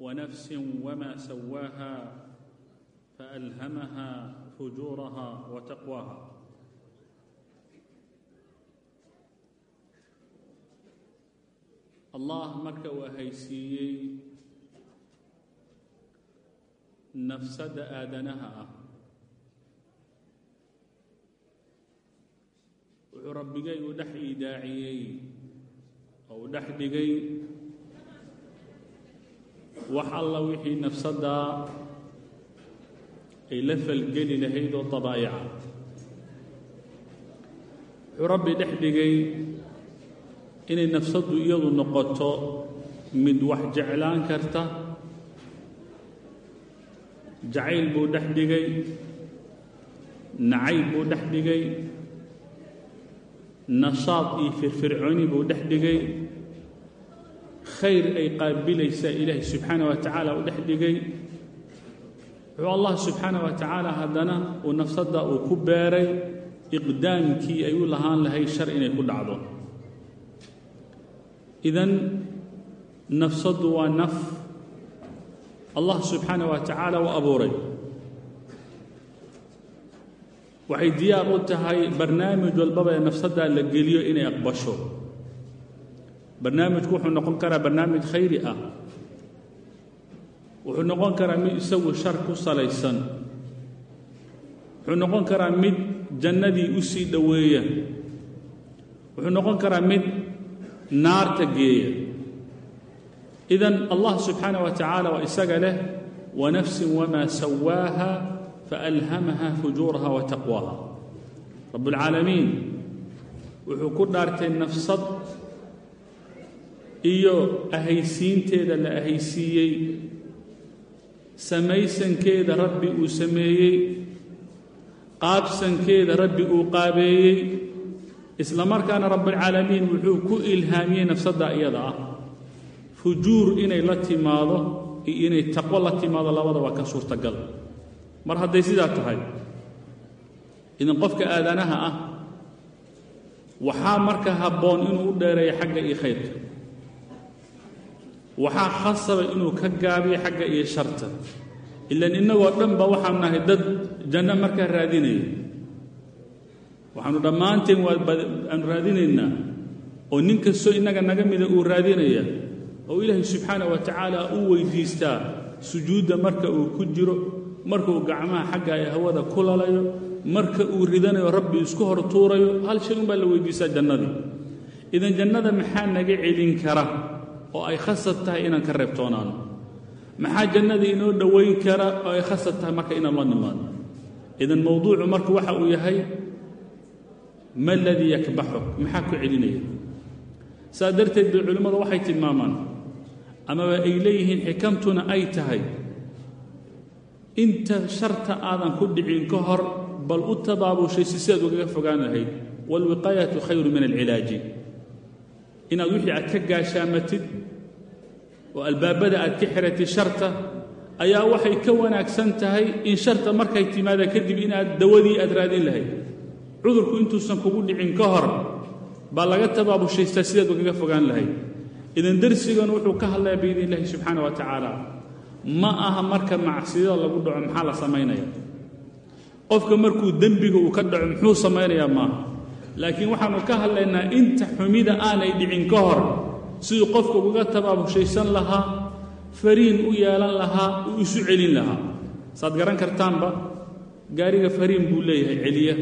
ونفس وما سواها فألهمها فجورها وتقواها allah marka uu ahaysiiyey nafsadda aadanaha ah wuxuu rabbigay u dhex iidaaciyey oo u dhex dhigay wax alla wixii nafsaddaa ay la falgeli lahayd oo dabaa'ica wuxuu rabbi dhex dhigay inay nafsaddu iyadu noqoto mid wax jeclaan karta. Jacayl buu dhex dhigay nacayb buu dhex dhigay nashaad iyo firfircooni buu dhex dhigay khayr ay qaabilaysaa ilaahay subxaana wa tacaala u dhex dhigay. Wuxuu allah subxaana wa tacaala haddana uu nafsadda uu ku beeray iqdaamkii ay u lahaan lahayd shar inay ku dhacdo. Idan nafsaddu waa naf. Allah subxaana wa tacaala u abuuray. Waxay diyaar u tahay barnaamij walbaba ee nafsaddaa la geliyo inay aqbasho barnaamijku wuxuu noqon karaa barnaamij khayri ah. Wuxuu noqon karaa mid isagu shar ku salaysan. Wuxuu noqon karaa mid jannadii u sii dhoweeya. Wuxuu noqon karaa mid naarta geeya. Idan allah subxaana wa tacaala waa isaga leh wanafsin wamaa sawaaha faalhamaha fujuuraha wa taqwaaha. Rabbulcaalamiin wuxuu ku dhaartay nafsad iyo ahaysiinteeda la ahaysiiyey. Samaysankeeda rabbi uu sameeyey. Qaabsankeeda rabbi uu qaabeeyey. Isla markaana rabbialcaalamiin wuxuu ku ilhaamiyey nafsadda iyada ah. Fujuur inay la timaado iyo inay taqwo la timaado labada waa ka suurtagal. Mar hadday sidaa tahay idan qofka aadanaha ah waxaa marka habboon inuu u dheereeyo xagga iyo khayrka waxaa khasaba inuu ka gaabiyo xagga iyo sharta. Ilan innagoo dhanba waxaanu nahay dad janno markaa raadinaya waxaanu dhammaanteen waanu raadinaynaa oo nin kastoo innaga naga mida uu raadinaya oo ilaahay subxaana wa tacaala u weydiistaa sujuudda marka uu ku jiro marka uu gacmaha xagga ay hawada ku lalayo marka uu ridanayo rabbi isku hor tuurayo hal shay unbaa la weydiistaa jannadii. Idan jannada maxaa naga celin kara oo ay khasab tahay inaan ka reebtoonaano maxaa jannadii inoo dhowayn kara oo ay khasab tahay marka inaan la nimaado idan mowduucu marka waxa uu yahay ma aladii yakbaxuk maxaa ku celinaya? Saa darteed bay culimmadu waxay tilmaamaan amaba ay leeyihiin xikamtuna ay tahay. Inta sharta aadan ku dhicin ka hor bal u tabaabushay si sidaad ugaga fogaan lahayd waalwiqaayatu khayru min alcilaaji inaad wixii aad ka gaashaamatid oo albaabada aad ka xiratid sharta ayaa waxay ka wanaagsan tahay in sharta markay timaada kadib inaad dawadii aad raadin lahayd. Cudurku intuusan kugu dhicin ka hor baa laga tabaabushaysta sidaad ugaga fogaan lahayd. Idan darsigan wuxuu ka hadlaya biidn subxaana wa tacaala ma aha marka macsiyada lagu dhaco maxaa la samaynaya qofka markuu dembiga uu ka dhaco muxuu samaynayaa maaha laakiin waxaannu ka hadlaynaa inta xumida aanay dhicin ka hor siduu qofka ugaga tabaabushaysan lahaa fariin u yeelan lahaa uu isu celin lahaa. Saad garan kartaanba? Gaariga fariin buu leeyahay celiya.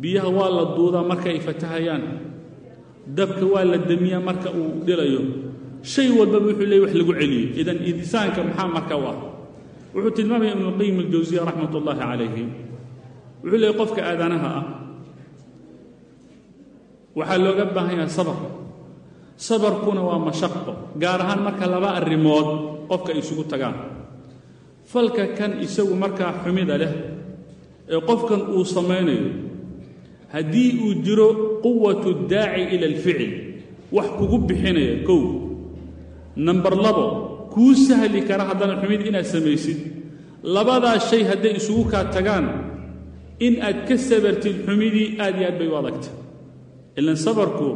Biyaha waa la duudaa marka ay fatahayaan. Dabka waa la demiyaa marka uu dhilayo. Shay walbaba wuxuu leeyay wax lagu celiyo. Idan insaanka maxaa marka u ah wuxuu tilmaamaya ibnuqayim aljawsiya raxmat ullaahi calayhi. Wuxuu leeyay qofka aadanaha ah waxaa looga baahan yahay sabar sabarkuna waa mashaqo gaar ahaan marka laba arrimood qofka isugu tagaan. Falka kan isagu markaa xumida leh ee qofkan uu samaynayo haddii uu jiro quwatu daaci ila alficil wax kugu bixinaya kow. Namber labo kuu sahli kara haddana xumid inaad samaysid. Labadaas shay hadday isugu kaa tagaan in aad ka sabartid xumidii aad iyo aad bay u adagta ilan sabarku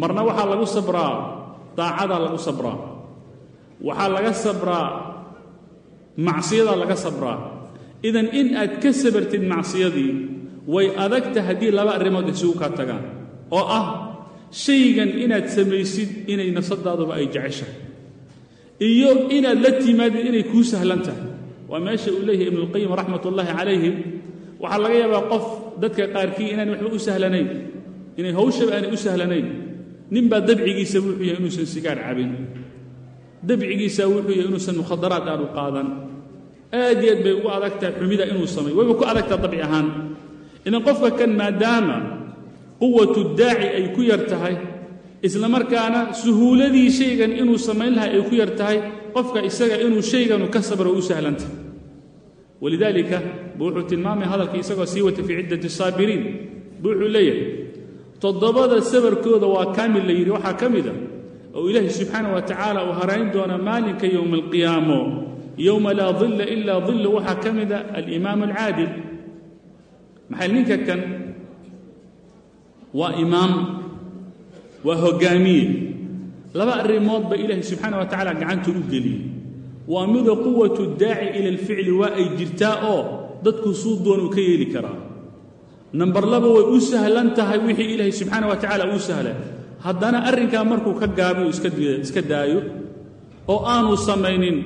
marna waxaa lagu sabraa daacadaa lagu sabraa. Waxaa laga sabraa macsiyadaa laga sabraa. Idan in aad ka sabartid macsiyadii way adagta haddii laba arrimood isugu kaa tagaan. Oo ah shaygan inaad samaysid inay nafsadaaduba ay jeceshahay. Iyo inaad la timaadid inay kuu sahlan tahay. Waa meesha uu leeyahay ibnuulqayim raxmat ullaahi calayhi. Waxaa laga yaabaa qof dadka qaarkii inaan waxba u sahlanayn inay hawshaba aanay u sahlanayn. Ninbaa dabcigiisa wuxuu yahay inuusan sigaar cabin. Dabcigiisa wuxuu yahay inuusan mukhadaraad aanu qaadan. Aad aad bay ugu adag tahay xumida inuu sameyo wayba ku adagtaha dabci ahaan. Idan qofka kan maadaama quwatu daaci ay ku yar tahay isla markaana suhuuladii shaygan inuu samayn lahaa ay ku yar tahay qofka isaga inuu shayganu ka sabro u sahlantah walidaalika buu wuxuu tilmaamaya hadalkii isagoo sii wata fii ciddati saabiriin. Buu wuxuu leeyahay toddobada sabarkooda waa kaamil la yidhi waxaa ka mid a oo ilaahi subxaana wa tacaala uu harayn doona maalinka yowma alqiyaamo yowma laa dilla ilaa dillu waxaa ka mida alimaam alcaadil. Maxay ninka kan? Waa imaam waa hoggaamiye laba arrimood ba ilaahi subxaana wa tacaala gacanta u geliyey waa mida quwatu daaci ila alficli waa ay jirtaa oo dadku suu doon uu ka yeeli karaa nambar laba way u sahlan tahay wixii ilaahay subxaana wa tacaala uu sahlay. Haddana arrinkaa markuu ka gaabiyo iska daayo oo aanu samaynin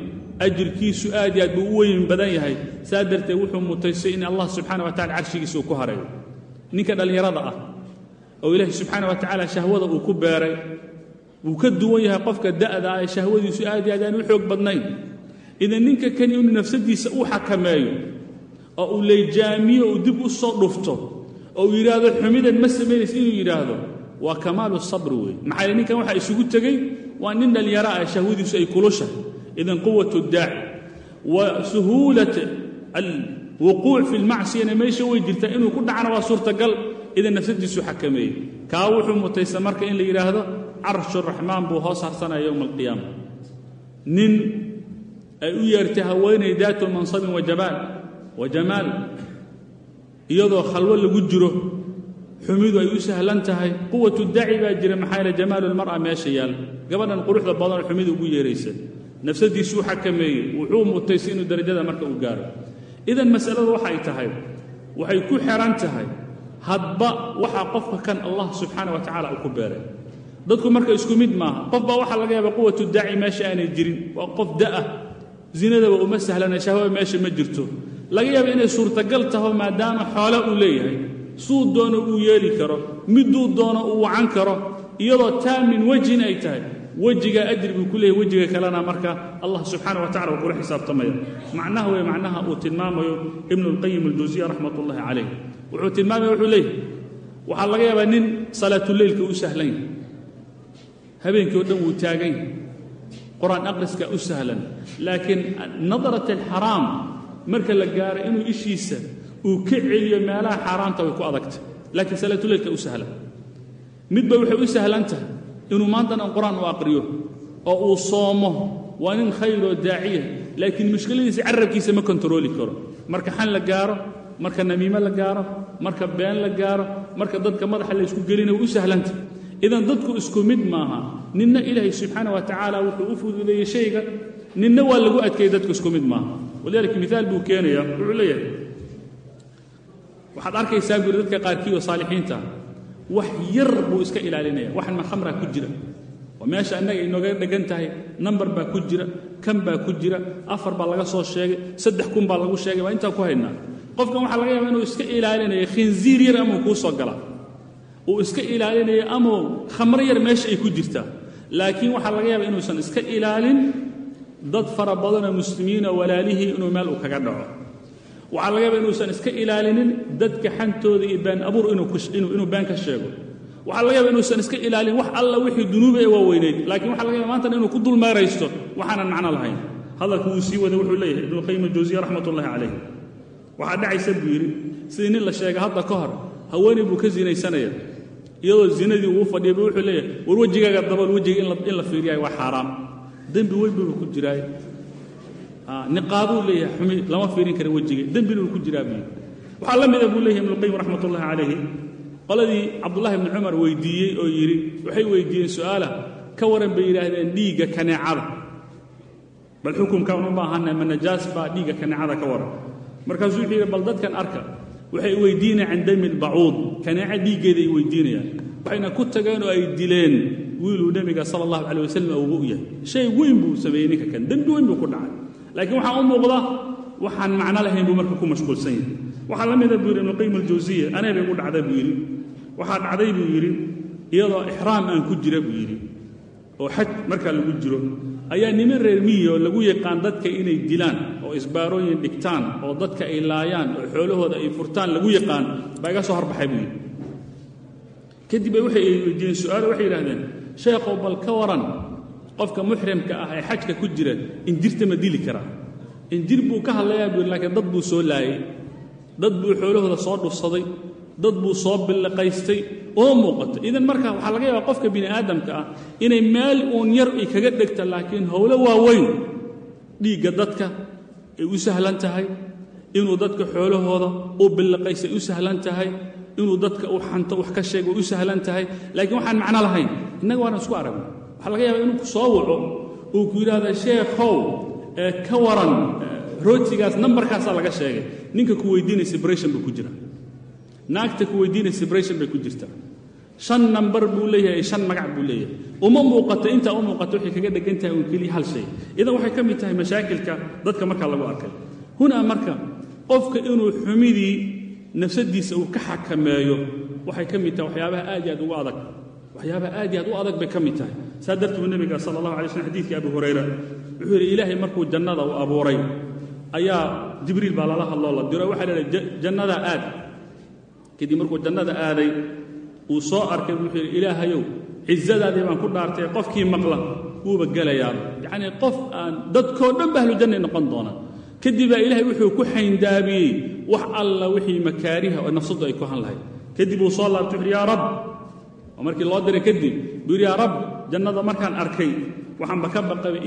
ajirkiisu aad iyo aad buu u weyn badan yahay. Saa darteed wuxuu mutaystay in allah subxaana wa tacala carshigiisa uu ku hareeyo ninka dhallinyarada ah oo ilaahay subxaana wa tacaala shahwada uu ku beeray wuu ka duwan yahay qofka da'da ah ee shahwadiisu aad iyo aad aan u xoog badnayn. Idan ninka kani inuu nafsadiisa u xakameeyo oo uu layjaamiyo uu dib u soo dhufto oo uu yidhaahdo xumidan ma samaynaysa inuu yidhaahdo. Waa kamaalu sabri weeye maxaa yele ninkan waxaa isugu tegey waa nin dhallinyaro ah shahwadiisu ay kulushahay idan quwatu daaci wa suhuulat alwuquuc fi lmacsiyana meesha way jirtaa inuu ku dhacna waa suurtagal. Idan nafsadiisu xakameeyey. Kaa wuxuu mutaysa marka in la yidhaahdo carshu raxmaan buu hoos harsanaya yowma alqiyaama nin ay u yeertay haweenay daatu mansabin wajamaal wa jamaal iyadoo khalwo lagu jiro xumidu ay u sahlan tahay quwatu daaci baa jira maxaa yaele jamaalu lmar'a meesha yaal. Gabadhan quruxda badanoo xumida ugu yeeraysa. Nafsadiisuu xakameeyey wuxuu mutaystay inuu darajada marka uu gaaro. Idan masaladu waxay tahay waxay ku xehan tahay hadba waxaa qofka kan allah subxaana wa tacala uu ku beeray. Dadku marka isku mid maaha qof baa waxaa laga yaaba quwatu daaci meesha aanay jirin. Waa qof da'ah zinadaba uma sahlana shahwaba meesha ma jirto laga yaaba inay suurtagal taho maadaama xoolo uu leeyahay. Suu doono uu yeeli karo miduu doono uu wacan karo iyadoo taa min wejhin ay tahay. Wejigaa ajri buu ku wejiga kalena marka allah subxaana wa uu kula xisaabtamaya. Macnaha wey macnaha uu tilmaamayo. Ibnu lqayim aljawsiya raxmat ullahi calayh. Wuxuu tilmaamaya wuxuu leeyahy waxaa laga yaabaa nin salaatuleylka u sahlan yahay. Habeenkii o dhan wuu taagan yahay. Qur'aan aqriska u sahlan. Laakiin nadarat alxaraam marka la gaaro inuu ishiisa uu ka celiyo meelaha xaaraamta way ku adagtay laakiin salaatuleylka u sahlan midba waxay u sahlan tahay inuu maantana qur'aan u aqriyo oo uu soomo waa nin khayroo daaciya laakiin mushkiladiisa carabkiisa ma kontarooli karo. Marka xan la gaaro marka namiimo la gaaro marka been la gaaro marka dadka madaxa la ysku gelina way u sahlantah idan dadku isku mid maaha ninna ilaahay subxaana wa tacaala wuxuu u fududeeyey shayga ninna waa lagu adkeeyey dadku isku mid maaha. Walidaalika miaal buu keenaya wuxuu leeyahay waxaad arkaysaa buuri dadka qaarkii oo saalixiinta wax yar buu iska ilaalinaya waxan ma khamraa ku jira. Waa meesha annaga inooga dhegan tahay nambar baa ku jira kan baa ku jira afar baa laga soo sheegay saddex kun baa lagu sheegay waa intaa ku haynaa. Qofkan waxaa laga yaaba inuu iska ilaalinayo khinziir yar amuu kuu soo galaa uu iska ilaalinayo amuu khamro yar meesha ay ku jirtaa. Laakiin waxaa laga yaaba inuusan iska ilaalin dad fara badanoo muslimiinoo walaalihii inuu meel uu kaga dhaco. Waxaa laga yaaba inuusan iska ilaalinin dadka xantooda iyo been abuur inuu been ka sheego. Waxaa laga yaaba inuusan iska ilaalin wax alla wixii dunuuba ee waaweyneyd laakiin waxa laga yaba maantana inuu ku dulmeeraysto waxaanan macno lahayn. Hadalka wuu sii waday wuxuu leeyahay ibnuqayim aljawsiya raxmat ullahi calayh. Waxaa dhacaysa buu yidhi sidii nin la sheegay hadda ka hor haweeney buu ka sinaysanaya iyadoo zinadii uu fadhiya bu wuxuu leeyahay war wejigaaga dabal wejiga in la fiiriyaay waa xaaraam dembi weyn buuba ku jiraay niqaabuu leeyahay xumi lama fiirin kara wejiga. Dembina uu ku jiraa buu. Waxaa la mida buu leeyahay ibnuqayim raxmat ullahi calayhi. Qoladii cabdullahi ibni cumar weydiiyey oo yidhi waxay weydiiyeen su'aalah ka waran bay yidhaahdeen dhiigga kaneecada. Bal xukumkaan u baahanay ma najaas baa dhiigga kaneecada ka waran. Markaasuu wuxuu yidhi bal dadkan arka waxay weydiinayaan can dami lbacuud kaneeca dhiiggeeda ay weydiinayaan. Waxayna ku tageen oo ay dileen wiiluu nebiga sala allahu calay wasalam awga u yahay shay weyn buu sameeyey ninka kan. Dembi weyn buu ku dhacay. Laakiin waxaa u muuqda waxaan macno lahayn buu marka ku mashquulsan yahay. Waxaa la mida buu yidhi ibnuqayim aljawsiya anee bay gu dhacda buu yidhi. Waxaa dhacday buu yidhi. Iyadoo ixraam aan ku jira buu yidhi. Oo xaj markaa lagu jiro ayaa niman reer miyi oo lagu yaqaan dadka inay dilaan oo isbaarooyin dhigtaan oo dadka ay laayaan oo xoolahooda ay furtaan lagu yaqaan baa iga soo horbaxay buu yidhi. Kadib bay waxay weydiiyeen su'aalo waxay yidhahdeen sheekhow bal ka waran qofka muxrimka ah ee xajka ku jira injirta ma dili karaa injir buu ka hadlayaa buu laakiin dad buu soo laayay. Dad buu xoolahooda soo dhufsaday. Dad buu soo billiqaystay oo muuqato. Idan marka waxaa laga yaabaa qofka bini aadamka ah inay meel uun yar ay kaga dhegta laakiin howlo waaweyn dhiigga dadka ay u sahlan tahay. Inuu dadka xoolahooda u billiqaystay u sahlan tahay inuu dadka u xanto wax ka sheego u sahlan tahay. Laakiin waxaan macno lahayn. Innaga waana isku aragna waxaa laga yaabaa inuu ku soo waco uu ku yidhaahda sheekhow ee ka waran rootigaas nambarkaasaa laga sheegay. Ninka ku weydiinaya sebration buu ku jira naagta ku weydiinaya sebration bay ku jirtaa shan nambar buu leeyahay shan magac buu leeyahay. Uma muuqato intaa u muuqato waxay kaga dhegan tahay uun keliya hal shay. Idan waxay ka mid tahay mashaakilka dadka markaa lagu arkay. Hunaa marka qofka inuu xumidii nafsadiisa uu ka xakameeyo waxay ka mid tahay waxyaabaha aad iyo aad ugu adag. Waxyaabaha aad iyo aad u adag bay ka mid tahay. Saa dartuu nebiga sala allahu alay slm xadidkii abu hurayra wuxuu yidhi ilaahay markuu jannada u abuuray ayaa jibriil baa lala hadloo la diro waxaa la idhi jannadaa aad. Kadib markuu jannada aaday uu soo arkay wuxuu yidhi ilaahayow cizadaadii baan ku dhaartay qofkii maqla wuuba gelayaa yacnii qof aan dadkoo dhan ba ahlujannay noqon doonaan kadib baa ilaahay wuxuu ku xayndaabiyey wax alla wixii makaariha oo nafsaddu ay ku han lahayd. Kadib uu soo laabtay wuxuuhi yaa rab. Oo markii loo diray kadib buu yidhi yaa rab jannada markaan arkay waxaanba ka baqabay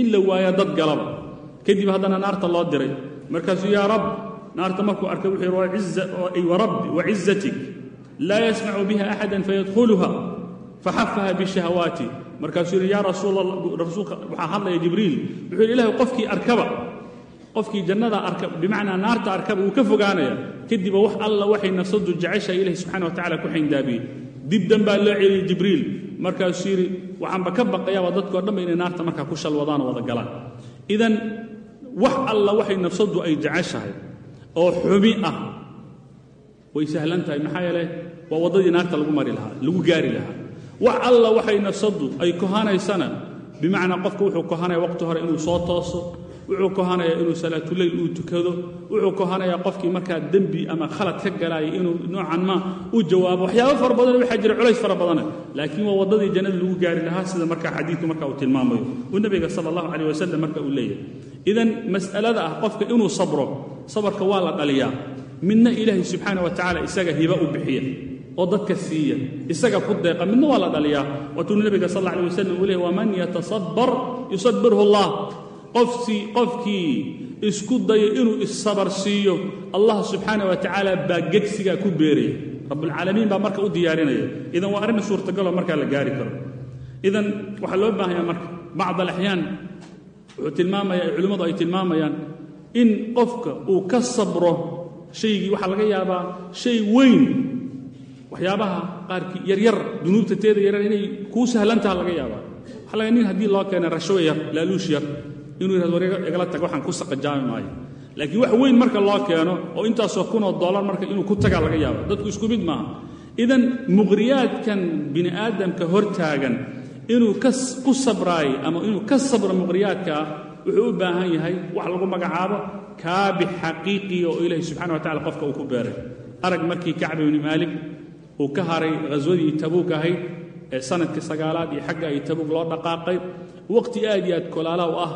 in la waaya dad galaba kadib haddana naarta loo diray. Markaasuu yaa rab naarta markuu arkay wuxuu yidhi warabbi wacizatik laa yasmacu biha axadan fayadkhuluha faxafaha bishahawaati markaasuu yidhi yaa rasuul rasuulka waxaa hadlaya jibriil. Wuxuu yidhi ilahay qofkii arkaba qofkii jannada arka bimacnaa naarta arkaba wuu ka fogaanaya kadiba wax alla waxay nafsadu jeceshahay ilahi subxana wa tacala ku xayndaabiyey. Dib danbaa loo celiyey jibriil markaasuu yidhi waxaanba ka baqayaaba dadkoo dhanba inay naarta markaa ku shalwadaan oo wada galaan. Idan wax alla waxay nafsaddu ay jeceshahay oo xumi ah way sahlan tahay. Maxaa yeelay waa waddadii naarta lagu mari lahaa lagu gaari lahaa. Wax alla waxay nafsaddu ay kohanaysana bimacnaa qofka wuxuu kohanaya waqti hore inuu soo tooso wuxuu kohanayaa inuu salaatuleyl uu tukado. Wuxuu kohanayaa qofkii markaa dembi ama khalad ka galaaya inuu noocan ma u jawaabo. Waxyaabo fara badan waxaa jira culays fara badana. Laakiin waa waddadii jannada lagu gaari lahaa sida markaa xadiidku marka uu tilmaamayo. Uu nebiga sala allahu calayh wasalam marka uu leeyahay idan mas'alada ah qofka inuu sabro sabarka waa la dhaliyaa midna ilaahay subxaana wa tacala isaga hiba u bixiya oo dadka siiya isaga ku deeqa midna waa la dhaliyaa waatuu nebiga sal alla wasalam uu leeyahy waman yatasabbar yusabirhu allah qofsii qofkii isku daya inuu issabar siiyo allah subxaana wa tacaala baa gegsigaa ku beeraya. Rabbulcaalamiin baa marka u diyaarinaya. Idan waa arrin suurtagaloo markaa la gaari karo. Idan waxaa loo baahanyaa marka bacd alaxyaan wuxuu tilmaamaya culimmadu ay tilmaamayaan in qofka uu ka sabro shaygii waxaa laga yaabaa shay weyn. Waxyaabaha qaarkii yaryar dunuubta teeda yaryar inay kuu sahlantaha laga yaabaa. Waxaa laga nin haddii loo keenay rashwe yar laaluush yar inuu yihahdo war igala tag waxaan ku saqajaami maayo. Laakiin wax weyn marka loo keeno oo intaasoo kunoo dollar marka inuu ku tagaa laga yaaba dadku isku mid maaha. Idan muqhriyaadkan bini aadamka hortaagan inuu ku sabraayey ama inuu ka sabro muqhriyaadka ah wuxuu u baahan yahay wax lagu magacaabo kaabix xaqiiqiya oo ilaahi subxana wa tacala qofka uu ku beeray arag markii kacbi ibni maalik uu ka haray ghaswadii tabuug ahayd ee sannadkii sagaalaad iyo xagga ay tabuug loo dhaqaaqay waqti aad iyo aad kolaala u ah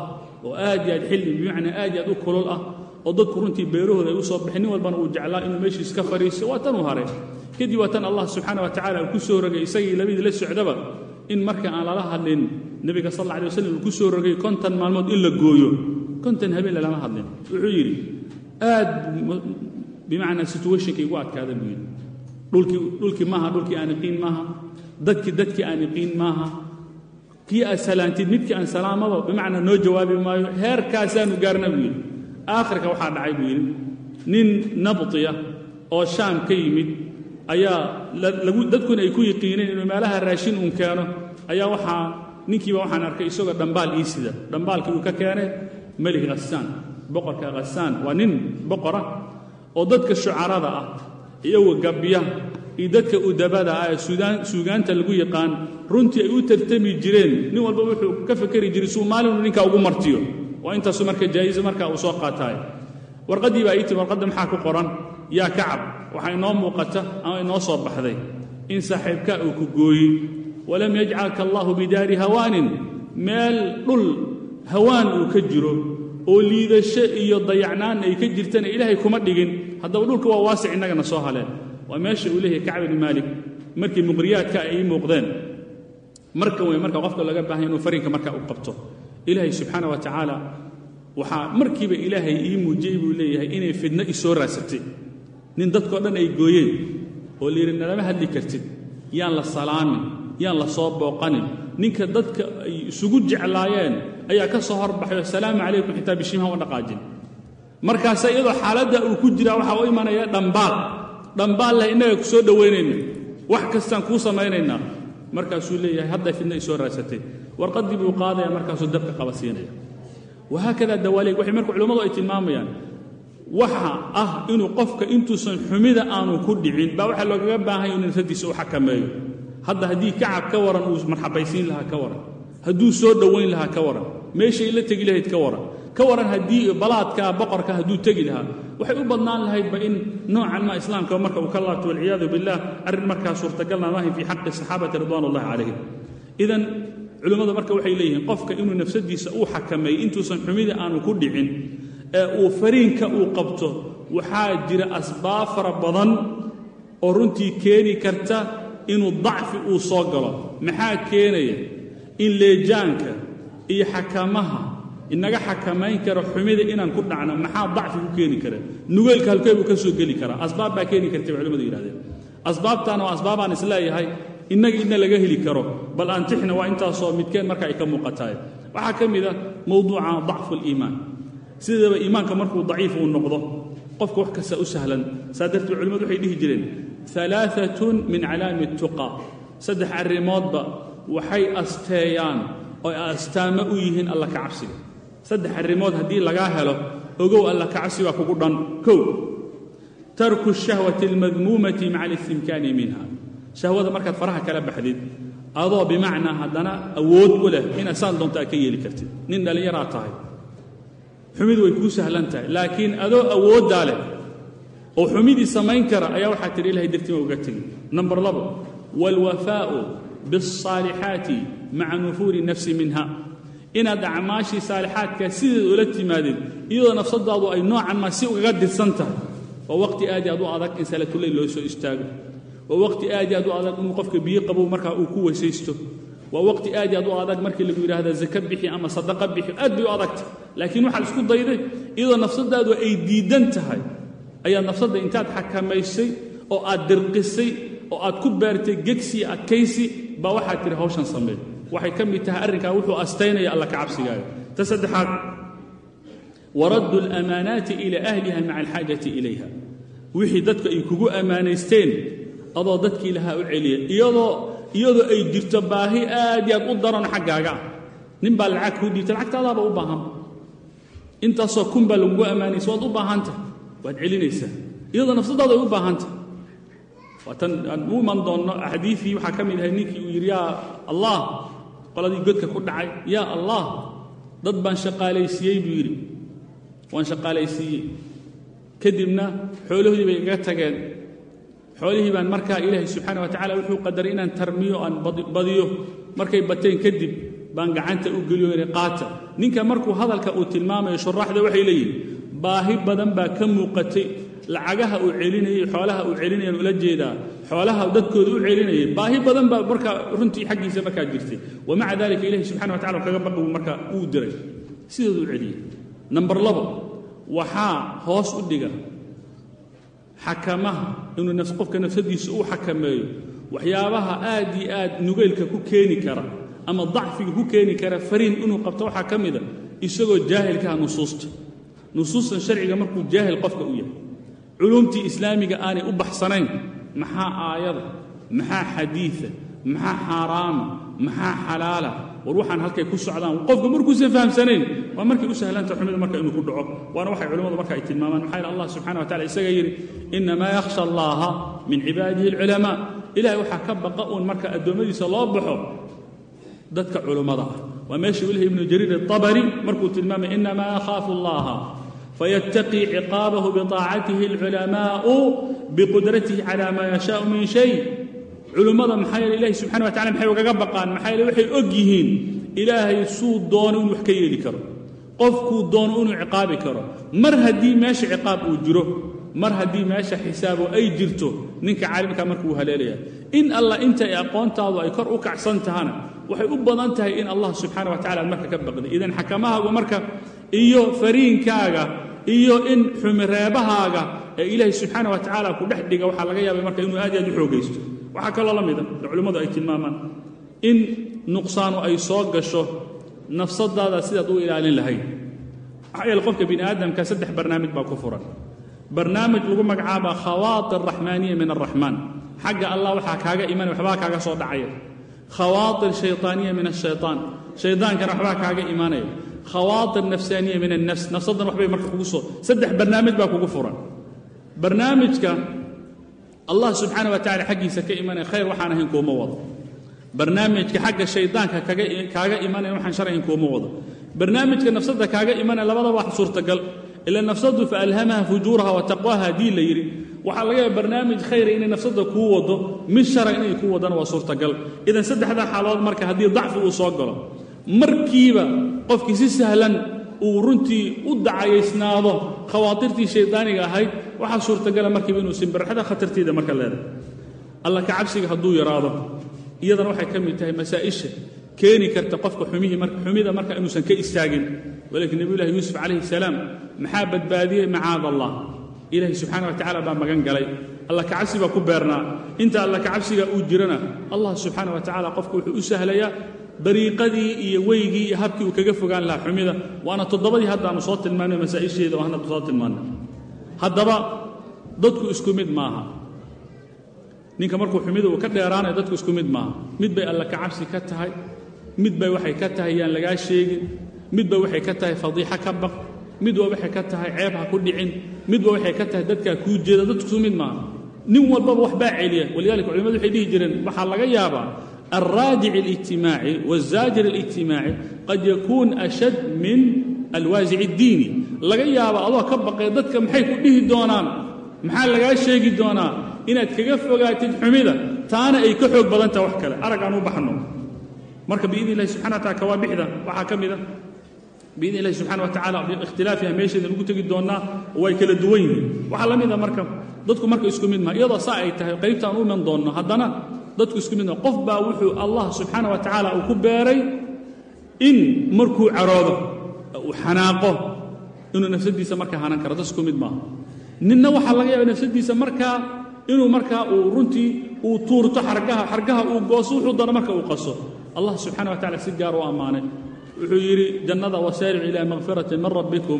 oo aad iyo aad xilli bimacnaa aad iyo aad u kulul ah oo dadku runtii beerahooda ay u soo baxeen nin walbana uu jeclaa inuu meeshiis ka fadhiisto. Waa tan uu haray. Kadib waa tan allah subxaana wa uu ku soo rogay isagii labadii la socdaba in marka aan lala hadlin nebiga sal alla alay wasalam uu ku soo rogay konton maalmood in la gooyo. Konton habeen lalama hadlin. Wuxuu yidhi aad bimacnaa situationka igu adkaada buu yidhi. Dhulkii maaha dhulkii aan maaha dadkii dadkii aan maaha kii aad salaantid midkii aan salaamaba bimacnaa noo jawaabi maayo heerkaasaanu gaarna buu yidhi. Aakhirka waxaa dhacay buu yidhi nin nabtiya oo shaam ka yimid ayaa dadkuna ay ku yiqiineen inuu meelaha raashin uun keeno ayaa waxaa ninkiiba waxaan arkay isagoo dhambaal ii sida. Dhambaalkii uu ka keenay melik khasaan boqorka khasaan waa nin boqora oo dadka shucarada ah iyagu gabya iyo dadka udabada ah ee suugaanta lagu yaqaan runtii ay u tartami jireen. Nin walba wuxuu ka fakeri jiray suu maalinu ninkaa ugu martiyo. Waa intaasu marka jaa'iso markaa uu soo qaataay warqaddii baa ii warqadda maxaa ku qoran? Yaa kacab waxaa inoo muuqata ama inoo soo baxday. In saaxiibkaa uu ku gooyey. Walam yajcalka allahu bidaari hawaanin. Meel dhul hawaan uu ka jiro oo liidasho iyo dayacnaan ay ka jirtana ilaahay kuma dhigin. Haddaba dhulka waa waasic innagana soo haleen waa meesha uu leeyahay kacb ibni maalik. Markii muqriyaadka ay ii muuqdeen markan wey marka qofka laga baahanya inuu fariinka marka u qabto. Ilaahay subxaana wa tacaala waxaa markiiba ilaahay ii muujiyey buu leeyahay inay fidno isoo raasatay. Nin dadkao dhan ay gooyeen oo layidhi nalama hadli kartid. Yaan la salaamin yaan la soo booqanin. Ninka dadka ay isugu jeclaayeen ayaa ka soo horbaxayo asalaamu calaykum xitaa bishiimha u dhaqaajin. Markaase iyadoo xaaladda uu ku jiraa waxaa u imanaya dhambaal dhambaal leh innaga ku soo dhowaynayna wax kastaan kuu samaynaynaa. Markaasuu leeyahay hadday fidna isoo raasatay. Warqaddii buu qaadaya markaasuu dabka qabasiinaya wahaakada dawaaliig waxay marka culimmadu ay tilmaamayaan waxa ah inuu qofka intuusan xumida aanu ku dhicin baa waxaa loogaga baahanya inu nafsadiisa u xakameeyo. Hadda haddii kacab ka waran uu marxabaysiin lahaa ka waran hadduu soo dhowayn lahaa ka waran meeshay la tegi lahayd ka waran ka waran haddii balaadka boqorka hadduu tegi lahaa. Waxay u badnaan lahaydba in noocan ma islaamka marka uu ka laabto walciyaadu billaah arrin markaa suurtagalna maahin fii xaqi saxaabati ridwaan ullahi calayhim. Idan culimmadu marka waxay leeyihiin qofka inuu nafsadiisa uu xakameeyo intuusan xumida aanu ku dhicin ee uu fariinka uu qabto waxaa jira asbaab fara badan oo runtii keeni karta inuu dacfi uu soo galo. Maxaa keenaya? In leejaanka iyo xakamaha inaga xakamayn kara xumida inaan ku dhacno maxaa dacfi ku keeni kara? Nugeylka halkee buu ka soo geli karaa asbaab baa keeni karta bay culimadu yihahdeen asbaabtaana waa asbaabaan is leeyahay innaga idna laga heli karo bal antixna waa intaasoo midkeen marka ay ka muuqatahay waxaa ka mid a mowduuca dacfu aliimaan sideedaba iimaanka markuu daciif uu noqdo qofka wax kasta u sahlan saa darteed culimadu waxay dhihi jireen alaaatun min calaami tuqa. Saddex arrimoodba waxay asteeyaan oo astaamo u yihiin alla ka cabsiga saddex arrimood haddii lagaa helo ogow alla kacsiga kugu dhan. Kow tarku shahwati almadmuumati maca alistimkaani minha. Shahwada markaad faraha kala baxdid adoo bimacnaa haddana awood u leh inaad saad doontaa ka yeeli kartid. Nin dhallinyaraad tahay. Xumid way kuu sahlan tahay. Laakiin adoo awooddaa leh oo xumidii samayn kara ayaa waxaa tidhi ilahay dartiima uga tegi. Number labo waalwafaa'u biاlصaalixaati maca nufuuri nafsi minha inaad acmaashii saalixaadka sideed ula timaadid iyadoo nafsadaadu ay noocan maa si ugaga dirsan tahay. Waa waqti aad i aad u adag in salaatuleyl loo soo istaago. Waa waqti aad i aad u adag inuu qofka biyo qabow markaa uu ku weysaysto waa waqti aad i aad u adag markii lagu yidhaahda zaka bixi ama sadaqa bixi aad bay u adagta laakiin waxaad isku dayday iyadoo nafsadaadu ay diidan tahay ayaad nafsadda intaad xakamaysay oo aad dirqisay oo aad ku baartay gegsi adkaysi baa waxaad tihi hawshan sameey waxay ka mid tahay arrinkaa wuxuu astaynaya alla ka cabsigaayo. Ta saddexaad waraddu alamaanaati ilaa ahliha maca alxaajati ilayha. Wixii dadku ay kugu ammaanaysteen adoo dadkii lahaa u celiya iyadoo iyadoo ay jirto baahi aad iyo aad u daran xaggaaga. Ah nin baa lacag kuu dhiibta lacagtaadaaba u baahan. Intaasoo kun baa lagugu ammaanaysa waad u baahanta waad celinaysaa iyadoo nafsadaadu ay u baahanta waatan aan u iman doonno xadiidii waxaa ka mid ahay ninkii uu yidhi yaa allah qoladii godka ku dhacay yaa allah dad baan shaqaalaysiiyey buu yidhi. Waan shaqaalaysiiyey. Kadibna xoolahoodii bay igaga tageen. Xoolihii baan markaa ilaahay subxaana wa tacala wuxuu qadaray inaan tarmiyo aan badiyo. Markay bateen kadib baan gacanta u geliyo inay qaata. Ninka markuu hadalka uu tilmaamayo shuraaxda waxay leeyihiin baahi badan baa ka muuqatay lacagaha uu celinayay xoolaha uu celinayaan ula jeedaa xoolaha dadkooda u celinayay. Baahi badan baa markaa runtii xaggiisa markaa jirtay. Wa maca dalika ilahi subxana wa tacala kaga baqi buu markaa uu diray. Sideedu u celiyey number labo waxaa hoos u dhiga xakamaha inuu qofka nafsadiisa uu xakameeyo. Waxyaabaha aad iyo aad nugeylka ku keeni kara ama dacfiga ku keeni kara fariin inuu qabto waxaa ka mida isagoo jaahilkaha nusuusta. Nusuustan sharciga markuu jaahil qofka u yahay. Culumtii islaamiga aanay u baxsanayn maxaa aayada maxaa xadiida maxaa xaaraama maxaa xalaala? War waxaan halkay ku socdaan qofka markuusan fahamsanayn waa markay u sahlanta xumida marka inuu ku dhaco. Waana waxay culimmadu marka ay tilmaamaan maxaa yidhi allah subxana wa tacala isaga yidhi innamaa yakhsha allaha min cibaadihi alculamaa. Ilahay waxaa ka baqa uun marka addoommadiisa loo baxo dadka culummada ah. Waa meesha u lehay ibnu jariir atabari markuu tilmaamay innamaa yakhaafu allaha fayattaqii ciqaabahu biطaacatihi alculamaa'u biqudratihi cala maa yashaau min shay culummada maxaa yeele ilahi subxana wa tacala maxay ugaga baqaan maxaa yeele waxay og yihiin ilaahay suu doono inuu wax ka yeeli karo qofkuu doono inuu ciqaabi karo mar haddii meesha ciqaab uu jiro mar haddii meesha xisaabo ay jirto ninka caalimka marka uu haleelaya in allah inta ay aqoontaadu ay kor u kacsan tahana waxay u badan in allah subxaana wa marka ka baqday idan xakamahaagu iyo fariinkaaga iyo in xumireebahaaga ee ilaahay subxaana wa tacaala ku dhex dhiga waxaa laga yaabay marka inuu aad iyo aad u xoogaysto. Waxaa kaloo la mida ee culimmadu ay tilmaamaan in nuqsaanu ay soo gasho nafsadaada sidaad u ilaalin lahayd. Maxaa yeele qofka bini aadamka saddex barnaamij baa ku furan. Barnaamij lagu magacaaba khawaatir raxmaaniya min araxmaan xagga allah waxaa kaaga imanaya waxbaa kaaga soo dhacaya. Khawaatir shayطaaniya min ashayطaan shaydaankana waxbaa kaaga imanaya khawaatir nafsaaniya min annafs. Nafsaddan waxbay marka kugu soo saddex barnaamij baa kugu furan. Barnaamijka allah subxaana wa tacala xaggiisa ka imanaya khayr waxaan ahayn kuuma wado. Barnaamijka xagga shaydaanka kaaga imanaya waxaan sharahayn kuuma wado. Barnaamijka nafsadda kaaga imanaya labadaba wax suurtagal. Ila nafsadu faalhamaha fujuuraha wa taqwaha haddii la yidhi waxaa laga yaaba barnaamij khayra inay nafsadda kuu wado mid shara inay kuu wadana waa suurtagal. Idan saddexdaa xaaladood marka haddii dacfi uu soo galo markiiba qofkii si sahlan uu runtii u dacayaysnaado khawaatirtii shaydaaniga ahayd waxaa suurtagala markiiba inuu simbirxada khatarteeda marka leedahay. Alla ka cabsiga hadduu yaraado iyadana waxay ka mid tahay masaa'isha keeni karta qofka xumida marka inuusan ka istaagin. Walaakiin nebiyullahi yuusuf calayhi salaam maxaa badbaadiyey macaad allah? Ilaahay subxaana wa tacala baa magan galay. Alla kacabsi baa ku beernaa. Inta alla kacabsiga uu jirana allah subxaana wa tacala qofka wuxuu u sahlayaa dariiqadii iyo weygii iyo habkii uu kaga fogaan lahaa xumida waana toddobadii haddaannu soo tilmaanay masaa'isheeda oo soo tilmaannay haddaba dadku isku mid maaha. Ninka markuu xumida uu ka dheeraanayo dadku isku mid maaha. Mid bay alla kacabsi ka tahay mid bay waxay ka tahay yaan lagaa sheegin midba waxay ka tahay fadiixo ka baq midba waxay ka tahay ceeb ha ku dhicin midba waxay ka tahay dadkaa kuu jeeda dadku isku mid maaha. Nin walbaba waxbaa celiya walidalika culimadu waxay dhihi jireen waxaa laga yaabaa الراجع الاجتماعي والزاجر الاجتماعي قد يكون أشد من الوازع الديني laga yaaba adoo ka baqay dadka maxay ku dhihi doonaan maxaa lagaa sheegi doonaa inaad kaga fogaatid xumida taana ay ka xoog badan taha wax kale arag aan u baxno marka biidn illahi subxana wa tacala kawaabixda waxaa ka mid a biidn illahi subxana wa tacala biikhtilaafiha meesheeda lagu tegi doonnaa way kala duwan yihiin waxaa la mid a marka dadku marka isku mid maha iyadoo saa ay tahay qaybtaan u iman doonno haddana dadku isku mid qof baa wuxuu allah subxaana wa tacaala uu ku beeray in markuu caroodo uu xanaaqo inuu nafsadiisa markaa hanan karo. Dad isku mid maaha. Ninna waxaa laga yaaba nafsadiisa markaa inuu markaa uu runtii uu tuurto xargaha xargaha uu gooso wuxuu doono marka uu qaso. Allah subxana wa tacala si gaar u ammaanay. Wuxuu yidhi jannada wasaaricu ilaa makfirati min rabbikum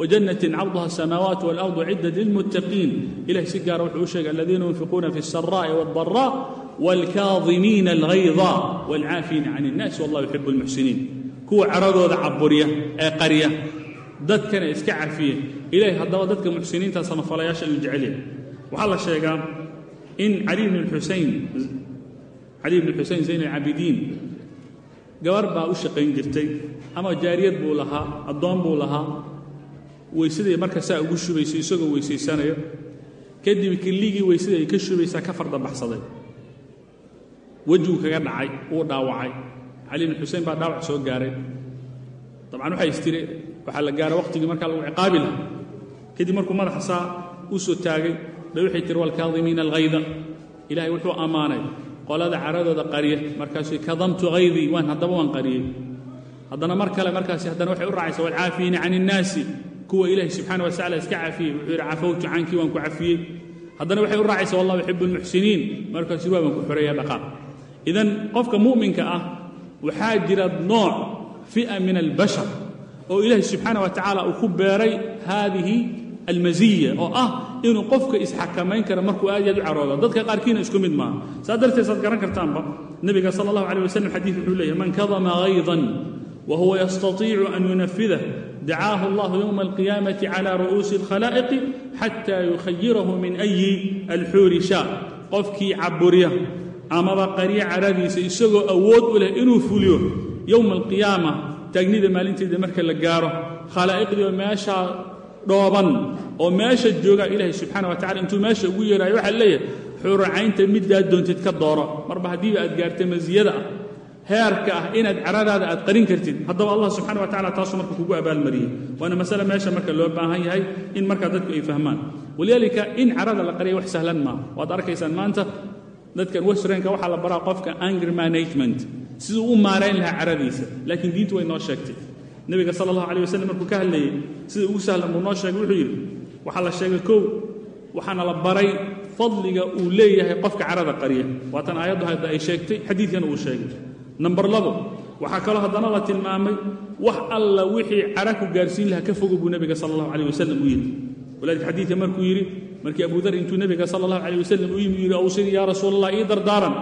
wajannatin carduha asamaawaat waalardu ciddat lilmuttaqiin ilahay si gaara wuxuu u sheegay aladiina yunfiquuna fi alsaraa'i waaldaraء waalkaadimiina alghayda waalcaafiina can الnaasi wallah yuxibu اlmuxsiniin kuwa caradooda caburiya ee qarya dadkana iska cafiya ilahay haddaba dadka muxsiniinta samafalayaasha ayuu jecel yahay waxaa la sheegaa in cali bn xusayn cali bn xusayn zayn alcaabidiin gabar baa u shaqayn jirtay ama jaariyad buu lahaa addoon buu lahaa weysadii marka saa ugu shubaysay isagoo weysaysanaya kadib killigii weysadii ay ka shubaysaa ka farda wejiguu kaga dhacay wuu dhaawacay. Cali bn xusein baa dhaawac soo gaaray. Dabcan waxay istiri waxaa la gaara waqtigii markaa lagu ciqaabi lahaa. Kadib markuu madaxa saa u soo taagay bay waxay tiri waalkaadimiina alghayda. Ilaahay wuxuu ammaanay qolada caradooda qarya markaasuu kadamtu haydii waan haddaba waan qariyey. Haddana mar kale markaasi haddana waxay u raacaysa waalcaafiyiina can innaasi kuwa ilaahay subxana wa tacala iska cafiyey wuxuu yidhi cafawtu cankii waan ku cafiyey. Haddana waxay u raacaysa wallahu yuxibu almuxsiniin markaasuu waa baan ku xoreeya dhaqaaq idan qofka mu'minka ah waxaa jira nooc fi'a min albashar oo ilaahay subxaana wa tacaala uu ku beeray haadihi almasiya oo ah inuu qofka isxakamayn karo markuu aad iyo aad u caroodo. Dadka qaarkiina isku mid maaha. Saa darteed garan kartaanba nebiga sala allahu alay wasalam xadiid wuxuu leeyahy man kadama haydan wa huwa yastatiicu an yunafidah dacaahu allahu yowma alqiyaamati cala ru'uusi alkhalaa'iqi xataa yukhayirahu min ayi alxuuri shaa. Qofkii caburiya amaba qarya caradiisa isagoo awood u leh inuu fuliyo yowma alqiyaama taagnida maalinteeda marka la gaaro. Khalaa'iqdii oo meeshaa dhooban oo meesha jooga ilaahay subxaana wa tacala intuu meesha ugu yeeraayo waxaa leeyahay xuuracaynta middaad doontid ka dooro. Marba haddiiba aad gaartay masiyada ah heerka ah inaad caradaada aad qarin kartid haddaba allah subxana wa tacala taasuu marka kugu abaalmariyey waana masale meesha marka loo baahan yahay in markaa dadku ay fahmaan. Walidaalika in carada la qariya wax sahlan maaha. Waad arkaysaan maanta dadkan westrenka waxaa la baraa qofka anger management. Siduu u maarayn lahaa caradiisa laakiin diintu way noo sheegtay. Nebiga sala allahu alay wasalam markuu ka hadlayey sida ugu sahlan buu noo sheegay wuxuu yidhi waxaa la sheegay kow waxaana la baray fadliga uu leeyahay qofka carada qariya. Waatan aayaddu hadda ay sheegtay xadiidkana uu sheegay. Namber labo waxaa kaloo haddana la tilmaamay wax alla wixii cara ku gaarsiin lahaa ka fogo buu nebiga sala allahu calayh wasalam u yidhi. Walaalika xadiidka markuu yidhi markii abu dar intuu nebiga sala allahu calayh wasalam u yimi yidhi awsini yaa rasuul allah ii dardaaran.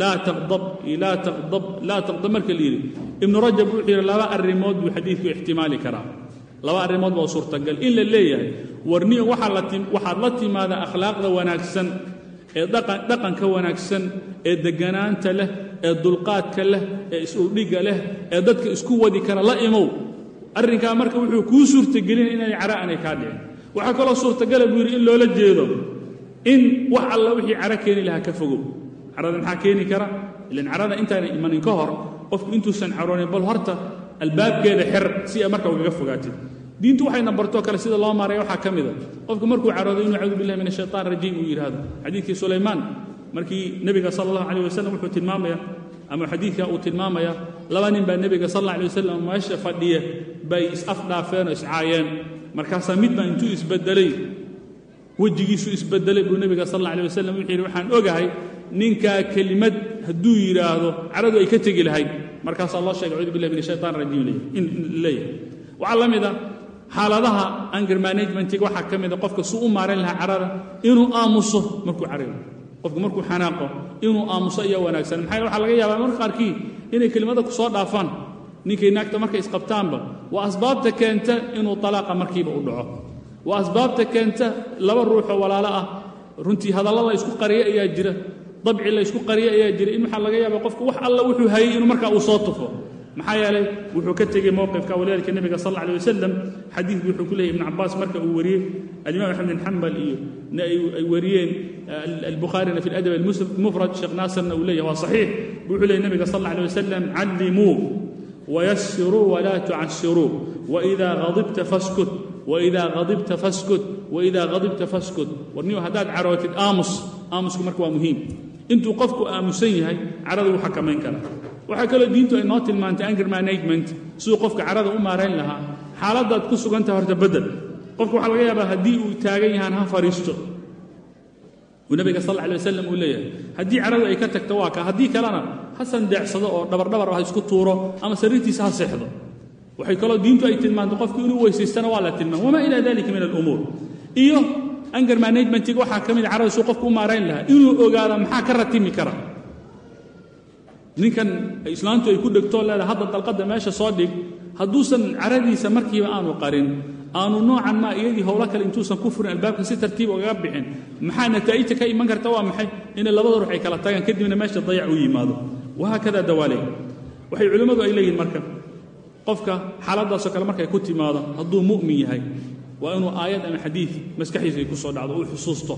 Laa taqdab laa taqdab laa taqdab. Marka la yidhi ibnu rajab wuxuu yidhi laba arrimood buu xadiidku ixtimaali karaa. Laba arrimood baa suurtagal. In la leeyahay warniyo waxaad la timaada akhlaaqda wanaagsan ee dhaqanka wanaagsan ee degganaanta leh ee dulqaadka leh ee is-udhigga leh ee dadka isku wadi kara la imow. Arrinkaa marka wuxuu kuu suurtagelinaya inay cara aanay kaa dhicin waxaa kaloo suurtagala buu in loola jeedo in wax alla wixii cara keeni lahaa ka fogow. Carada maxaa keeni kara? Ilan carada intaana imanin ka hor qofku intuusan caroonin bal horta albaabkeeda xer si ay marka ugaga fogaatid. Diintu waxayna bartoo kale sida loo maaraya waxaa ka mida qofku markuu caroodo inuu acuudu billahi min ashaytaan rajiim uu yidhaahdo. Xadiidkii sulaymaan markii nebiga sala allahu calayh wasalam wuxuu tilmaamaya ama xadiidka uu tilmaamaya laba nin baa nebiga sal alla alay wasalam meesha fadhiya bay is-afdhaafeen oo iscaayeen markaasaa mid baa intuu isbedelay wejigiisu isbedelay buu nebiga sal alla alay wasalam wuxuu yidhi waxaan ogahay ninkaa kelimad hadduu yidhaahdo caradu ay ka tegi lahayd. Markaasaa loo sheegay acuudu billahi min ashaytaan rajiim leeyahay. Waxaa la mid a xaaladaha anger managementiga waxaa ka mida qofka suu u maarayn lahaa carada inuu aamuso markuu carayo qofku markuu xanaaqo inuu aamuso ayaa wanaagsan. Maxaa waxaa laga yaabaa marka qaarkii inay kelimada ku soo dhaafaan ninkay naagta markay isqabtaanba waa asbaabta keenta inuu talaaqa markiiba u dhaco. Waa asbaabta keenta laba ruuxoo walaalo ah. Runtii hadalla la ysku qariyo ayaa jira. Dabci la ysku qariyo ayaa jira. In waxaa laga yaabaa qofku wax alla wuxuu hayay inuu markaa uu soo tufo? Maxaa yeelay wuxuu ka tegey mowqifka walidaalika nebiga sal alla alay wasalam xadiidku wuxuu ku leeyay ibnu cabbaas marka uu wariyey. Alimaam axmed bin xambal iyo ay wariyeen albukhaarina fi ladab almufrad sheekh naasirna uu leeyahy waa saxiix. Wuxuu leeyay nebiga sal alla alay wasalam callimuu wayasiruu walaa tucasiruu waida hadibta faskut waida hadibta faskut waida hadibta faskut warniyo haddaad carootid aamus. Aamusku marka waa muhiim. Intuu qofku aamusan yahay carada wuu xakamayn karaa. Waxaa kaloo diintu ay noo tilmaantay anger management. Siduu qofka carada u maarayn lahaa xaaladdaad ku sugantaha horta bedel qofka waxaa laga yaabaa haddii uu taagan yahaan ha fadhiisto uu nabiga sal alla alay uu leeyahay haddii caradu ay ka tagto waa ka haddii kalena ha sandeecsado oo dhabardhabar ha isku tuuro ama sariirtiisa ha seexdo. Waxay kaloo diintu ay tilmaantay qofku inuu weysaystana waa la tilmaamay wamaa ilaa dalika min alumuur. Iyo anger managementiga waxaa ka mid carada suu qofku u maarayn lahaa inuu ogaado maxaa ka ratimi kara? Ninkan islaantu ay ku dhegtoo leedahay hadda dalqadda meesha soo dhig hadduusan caradiisa markiiba aanu qarin aanu noocan maa iyadii howlo kale intuusan ku furin albaabka si tartiib ogaga bixin. Maxaa nataa'ijta ka iman karta? Waa maxay? Inay labada ruux ay kala tagaan kadibna meesha dayac u yimaado. Wahaakadaa dawaaley waxay culimmadu ay leeyihiin marka qofka xaaladdaasoo kale markay ku timaado hadduu mu'min yahay waa inuu aayad ama xadiid maskaxiisa ay ku soo dhacdo uu xusuusto.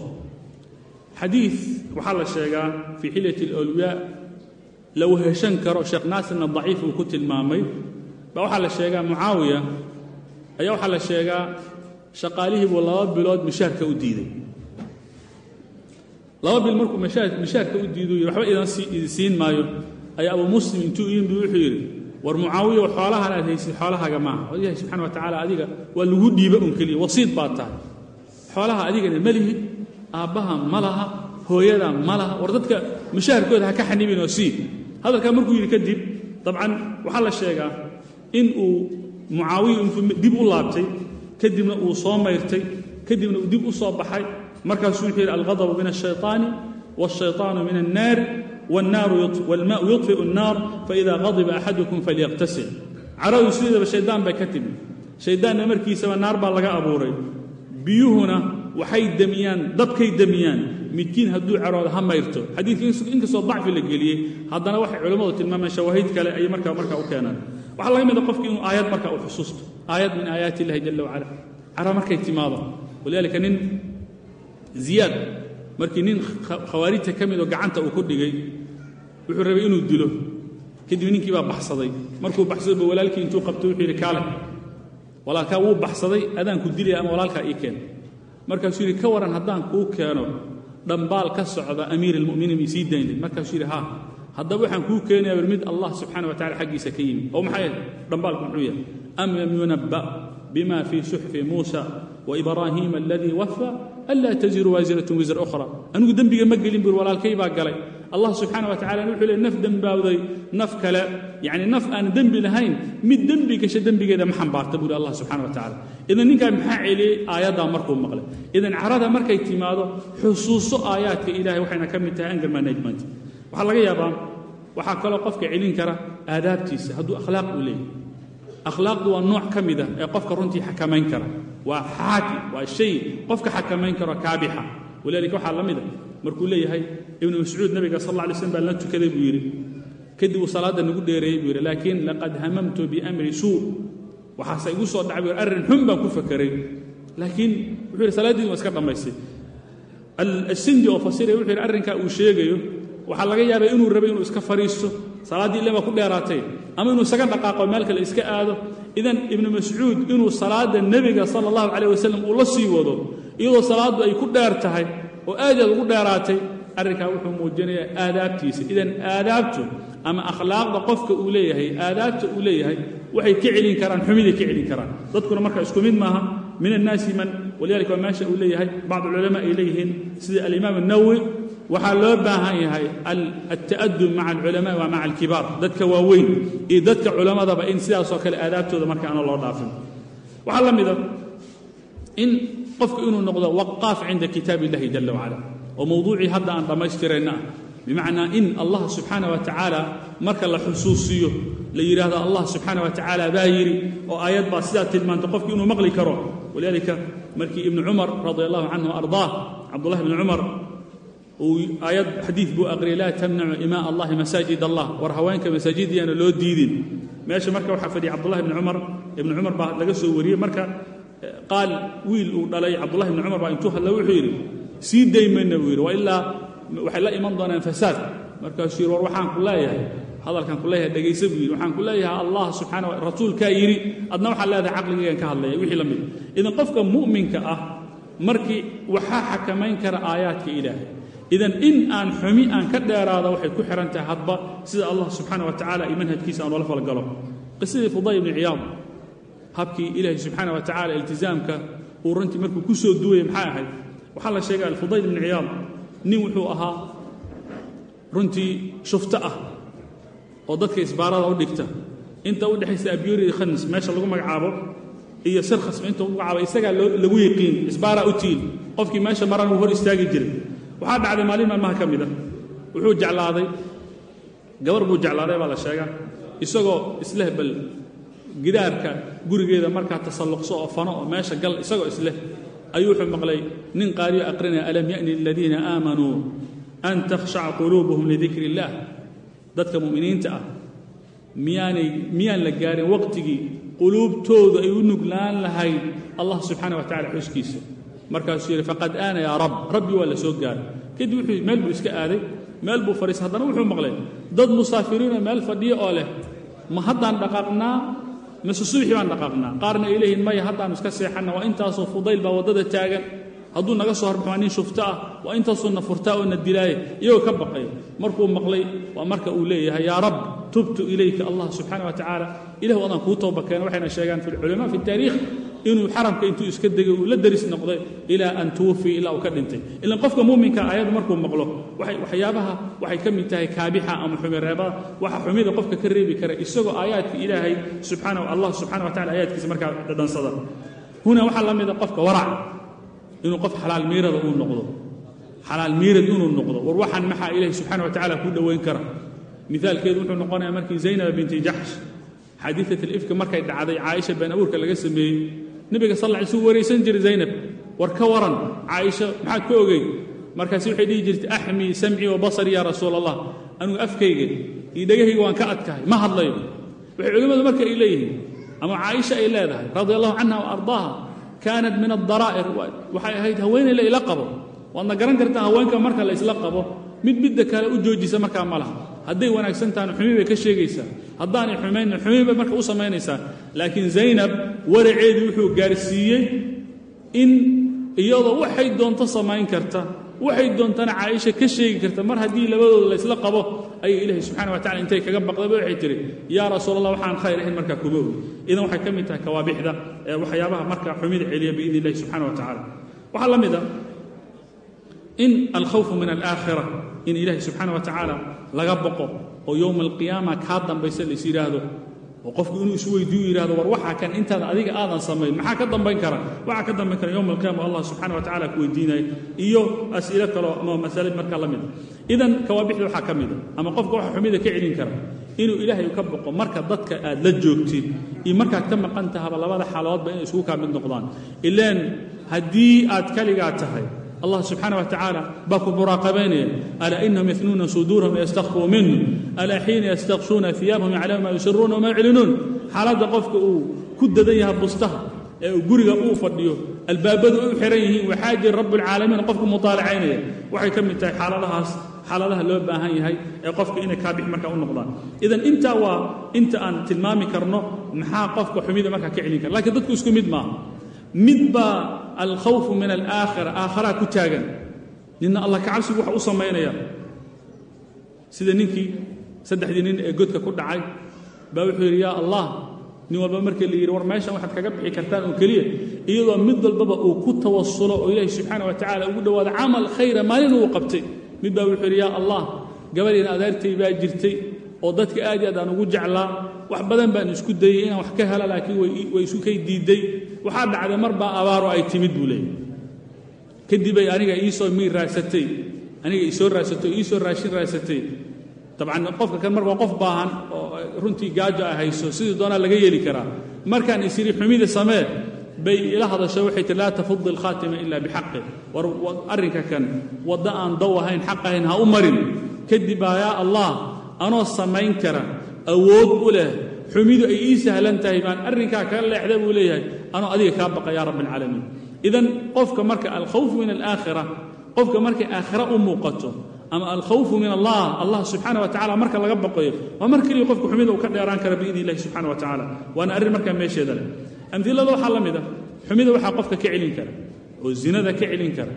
Xadiid waxaa la sheegaa fii xilyati alawliyaa la weheshan karo sheekh naasirna daciif uu ku tilmaamay. Baa waxaa la sheegaa mucaawiya ayaa waxaa la sheegaa shaqaalihii buu laba bilood mishaarka u diiday. Laba bil markuu mishaarka u diidu yidhi waxba idin siin maayo ayaa abu muslim intuu yimid wuxuu yidhi war mucaawiya xoolahan aad haysid xoolahaaga maaha. Ilaahay subxana wa tacaala adiga waa lagu dhiiba un keliya wasiid baad tahay. Xoolaha adigana ma lihid aabbaha ma laha hooyada ma laha war dadka mishaharkooda ha ka xanibin oo sii. Hadalkaa markuu yidhi kadib dabcan waxaa la sheegaa in uu mucaawiya intuu dib u laabtay kadibna uu soo mayrtay kadibna uu dib u soo baxay markaasuu wuxuu yidhi alghadabu min الshayطaani wالshayطaanu min الnaari wاlmaau yuطfiu الnaar faإida غadiba axadukum falyaqtasil caradu sideedaba shaydaan bay ka timi shayddaanna markiisaba naar baa laga abuuray biyuhuna waxay demiyaan dabkay demiyaan midkiin hadduu carooda ha mayrto xadiidka inkastoo dacfi la geliyey haddana waxay culimmadu tilmaameen shawaahid kale ayay markaa markaa u keenaan waxaa laga mida qofki inuu aayad markaa u xusuusto. Aayad min aayaati illahi jala wacala. Cara markay timaado. Walidaalika nin ziyaad markii nin khawaarijta ka midoo gacanta uu ku dhigay wuxuu rabay inuu dilo. Kadib ninkii baa baxsaday. Markuu baxsado ba walaalkii intuu qabtay wuxuu yidhi kaale walaalkaa wuu baxsaday adaanku dilaya ama walaalkaa ii keen. Markaasuu yidhi ka waran haddaan kuu keeno dhambaal ka socda amiir almu'miniin may sii daynay. Markaasuu yidhi haa haddaba waxaan kuu keenaya mid allah subxana wa tacala xaggiisa ka yimi oo maxay dhambaalku muxuu yahay am lam yunabba bima fii suxfi muusa waibraahiima aladii wafa anlaa taziru waasiratun wisra ukhra. Anigu dembiga ma gelin buri walaalkay baa galay. Allah subxaana wa tacala wuxuu leey naf dembaawday naf kale yacni naf aan dembi lahayn mid dembi gasha dembigeeda ma xambaarta buuri allah subxana wa tacala idan ninkaa maxaa celiyey? Aayaddaa markuu maqlay. Idan carada markay timaado xusuuso aayaadka ilahay waxayna ka mid tahay anger management waxaa laga yaabaa waxaa kaloo qofka celin kara aadaabtiisa hadduu akhlaaq uu leeyahy akhlaaqdu waa nooc ka mida ee qofka runtii xakamayn kara. Waa xaaki waa shay qofka xakamayn karo kaabixa. Walidaalika waxaa la mida markuu leeyahay ibnu mascuud nabiga sal alla alay slm baan la tukaday buu yidhi. Kadib uu salaadda nagu dheereeyey buu yidhi laakiin laqad hamamtu biamri suu. Waxaase igu soo dhacay buu arrin xun baan ku fakeray. Laakiin wuxuu yidhi salaaddiidu waa iska dhammaystay asindi oo fasiraya wuxuu yidhi arrinkaa uu sheegayo waxaa laga yaabaa inuu rabay inuu iska fadhiisto salaaddii ille baa ku dheeraatay. Ama inuu isaga dhaqaaqo meel kale iska aado. Idan ibnu mascuud inuu salaadda nebiga sala allahu calayh wasalam uu la sii wado iyadoo salaaddu ay ku dheer tahay oo aadaad ugu dheeraatay arrinkaa wuxuu muujinayaa aadaabtiisa. Idan aadaabtu ama akhlaaqda qofka uu leeyahay aadaabta uu leeyahay waxay ka celin karaan xumiday ka celin karaan. Dadkuna marka isku mid maaha. Min annaasi man walidalika waa meesha uu leeyahay. Bacd culamaa ay leeyihiin. Sida alimaam الnawowi waxaa loo baahan yahay alta'adub maca alculamaa wa maca alkibaar. Dadka waaweyn iyo dadka culammadaba in sidaasoo kale aadaabtooda marka aana loo dhaafin. Waxaa la mida in qofku inuu noqdo waqaaf cinda kitaab illahi jala wacala oo mowduucii hadda aan dhammaystirayna ah bimacnaa in allah subxaana wa tacaala marka la xusuusiyo la yidhaahdo allah subxaana wa tacaala baa yidhi oo aayad baa sidaa tilmaantay qofki inuu maqli karo. Walidaalika markii ibnu cumar radia allahu canhu ardaah cabdullahi ibni cumar uu aayad xadiid buu aqriyay laa tamnacu imaa allahi masaajid allah. War haweenka masaajidyaana loo diidin. Meesha marka waxaa fadhiyay cabdullahi ibni cumar. Ibni cumar baa laga soo wariyey. Marka qaal wiil uu dhalay cabdullahi ibni cumar baa intuu hadla wuxuu yidhi sii daymayna buu yidhi. Waa ilaa waxay la iman doonaan fasaad. Markaasuu yidhi war waxaan ku leeyahay. Hadalkan ku leeyahay dhegaysa buu yidhi waxaan ku leeyahay allah subxaana wa rasuulkaa yidhi. Adna waxaa leedahay caqligaygan ka hadlaya wixii la mid. Idan qofka mu'minka ah markii waxaa xakamayn kara aayaadka ilaahay idan in aan xumi aan ka dheeraada waxay ku xihan tahay hadba sida allah subxaana wa tacala iyo manhajkiisa aan oola falgalo. Qisadii fudayl ibni ciyaad habkii ilaahay subxaana wa tacala iltizaamka uu runtii markuu ku soo duwayay maxay ahayd? Waxaa la sheegay alfudayl ibni ciyaad nin wuxuu ahaa runtii shufto ah oo dadka isbaarada u dhigta. Inta u dhexaysa abyuri khanis meesha lagu magacaabo iyo sirkhasma inta u magacaabo isagaa lagu yiqiin isbaaraa u tiil qofkii meesha maran uu hor istaagi jiray waxaa dhacday maalin maalmaha ka mida wuxuu jeclaaday gabar buu jeclaaday baa la sheegaa. Isagoo isleh bal gidaarka gurigeeda markaa tasalluqso oo fano oo meesha gal isagoo isleh ayuu wuxuu maqlay nin qaariyo aqrinaya alam ya'ni liladiina aamanuu an takhshaca quluubuhum lidikri illaah dadka mu'miniinta ah miyaanay miyaan la gaarin waqtigii quluubtoodu ay u nuglaan lahayd allah subxaana wa tacala xuskiisa markaasuu yidhi faqad aana yaa rab rabbi waa la soo gaaray. Kadib wuxuu meel buu iska aaday. Meel buu fadhiistay haddana wuxuu maqlay dad musaafiriinoo meel fadhiyo oo leh ma haddaan dhaqaaqnaa mase subaxii baan dhaqaaqnaa qaarna ay leeyihiin maya haddaannu iska seexanna waa intaasoo fudayl baa waddada taagan hadduu naga soo horbaxo waa nin shufto ah waa intaasoo na furtaa oo na dilaaye iyagoo ka baqay. Markuu maqlay waa marka uu leeyahay yaa rab tubtu ilayka allah subxaana wa tacaala. Ilahu adaan kuu tooba keena waxayna sheegaan fi lculamaa fi taariikh inuu xaramka intuu iska degay uu la daris noqday ilaa an tuwufii ilaa uu ka dhintay. Ilan qofka muuminka ayadu markuu maqlo waxyaabaha waxay ka mid tahay kaabixa ama xumireebada waxa xumida qofka ka reebi kara isagoo aayaadka ilaahay subxaana allah subxana wa tacala aayaadkiisa markaa dhadhansada. Huna waxaa la mida qofka warac inuu qof xalaal miirada uu noqdo. Xalaal miirad inuu noqdo. War waxaan maxaa ilaahay subxana wa tacala kuu dhowayn kara mithaalkeedu wuxuu noqonayaa markii zaynaba binti jaxsh xadiiat markay dhacday caaisha been abuurka laga sameeyey nebiga sal ly suu waraysan jiray zaynab. War ka waran caaisha maxaad ka ogey markaasi waxay dhihi jirtay axmii samcii wa basari yaa rasuul allah anugu afkayga iyo dhegahayga waan ka adkahay ma hadlayo waxay culimmadu marka ay leeyihiin ama caaisha ay leedahay radia allahu canha wa ardaaha kaanat min addaraa'ir. Waxay ahayd haweeney la ila qabo. Waadna garan kartaa haweenka marka la isla qabo. Mid midda kale u joojisa markaa ma laha. Hadday wanaagsan tahana xumi bay ka sheegaysaa haddaanay xumaynna xumi bay marka u samaynaysaa laakiin zaynab waraceedii wuxuu gaarsiiyey in iyadoo waxay doonto samayn karta. Waxay doontana caaisha ka sheegi karta. Mar haddii labadooda la ysla qabo ayay ilaahay subxana wa tacala intay kaga baqdaba waxay tihi yaa rasuul allah waxaan khayr ahayn markaa ogi idan waxay ka mid tahay kawaabixda ee waxyaabaha markaa xumida celiya biidni illahi subxana wa tacala waxaa la mid a in alkhawfu min alaakhira in ilaahay subxaana wa tacaala laga boqo oo yowma alqiyaama kaa dambaysa lais yidhaahdo oo qofku inuu isu weydiiyu yidhahdo war waxaa kan intaada adiga aadan samayn maxaa ka dambayn kara? Waxaa ka dambayn kara yowma alqiyama allah subxana wa tacala ku weydiinaya iyo as'ilo kaloo ama masale markaa la mida idan kawaabixda waxaa ka mida ama qofka waxa xumida ka celin kara inuu ilaahay ka boqo marka dadka aad la joogtid iyo markaad ka maqan tahaba labada xaaladoodba inay isugu kaa mid noqdaan. Ilaan haddii aad kaligaa tahay allah subxaana wa tacaala baa ku muraaqabaynaya alaa inahum yafnuuna suduurahum yastakfuu minhu? Alaa xiina yastakshuuna iyaabahum yaclamu maa yusiruuna wamaa yuclinuun xaaladda qofka uu ku dadan yahay bustaha ee uu guriga uu fadhiyo albaabadu ay u xihan yihiin waxaa jira rabbulcaalamiin qofka mutaalacaynaya waxay ka mid tahay xaaladahaas xaaladaha loo baahan yahay ee qofka inay kaabix markaa u noqdaan. Idan intaa waa inta aan tilmaami karno maxaa qofka xumida markaa ka celin kara? Lakiin dadku isku mid maaha. Mid baa alkhawfu min alaakhira aakharaa ku taagan. Nina allah kacabsigu waxa u samaynaya sida ninkii saddexdii nin ee godka ku dhacay baa wuxuu yidhi yaa allah nin walba markii la yidhi war meeshan waxaad kaga bixi kartaan oo keliya iyadoo mid walbaba uu ku tawasulo oo ilaahi subxaana wa tacala ugu dhowaado camal khayra maalin uu qabtay mid baa wuxuu yidhi yaa allah gabadhiina adeertay baa jirtay oo dadka aad iyo aad aan ugu jeclaa. Wax badan baan isku dayey inaan wax ka hela laakiin way isu kay diidday waxaa dhacday mar baa abaaro ay timid buu leeyay kadibay aniga iisoo miir raasatay aniga iisoo raasatay oo iisoo raashin raasatay dabcan qofka kan mar waa qof baahan oo runtii gaajo ay hayso sidii doonaa laga yeeli karaa. Markaan is yidhi xumida samee bay ila hadasho waxay tii laa tafudi alkhaatima ila bixaqi war arrinka kan waddo aan daw ahayn xaq ahayn ha u marin. Kadib baa yaa allah anoo samayn kara awood u leh xumidu ay ii sahlan tahay baan arrinkaa kaga leexda buu leeyahay anoo adiga kaa baqa yaa rabbi alcaalamiin idan qofka marka alkhawfu min alaakhira qofka markay aakhira u muuqato ama alkhawfu min allah allah subxaana wa tacala marka laga baqayo waa mar keliya qofka xumida uu ka dheeraan kara biidni illahi subxana wa tacala waana arrin markaa meesheeda leh amdilada waxaa la mid a xumida waxaa qofka ka celin kara oo zinada ka celin kara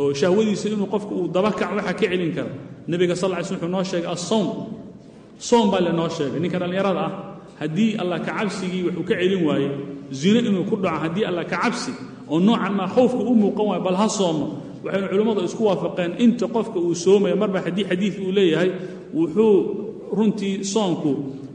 oo shahwadiisa inuu qofka uu dabakac waxaa ka celin kara. Nebiga sal ly sl wuxuu noo sheegay assawm. Soom baa lenoo sheegay. Ninka dhallinyarada ah haddii allah ka cabsigii wuxuu ka celin waaye zino inuu ku dhaco haddii allah ka cabsi oo noocan khowfka u muuqan waayo bal ha soomo. Waxaynu culimmadu isku waafaqeen inta qofka uu soomaya marba haddii xadiid uu leeyahay wuxuu runtii soonku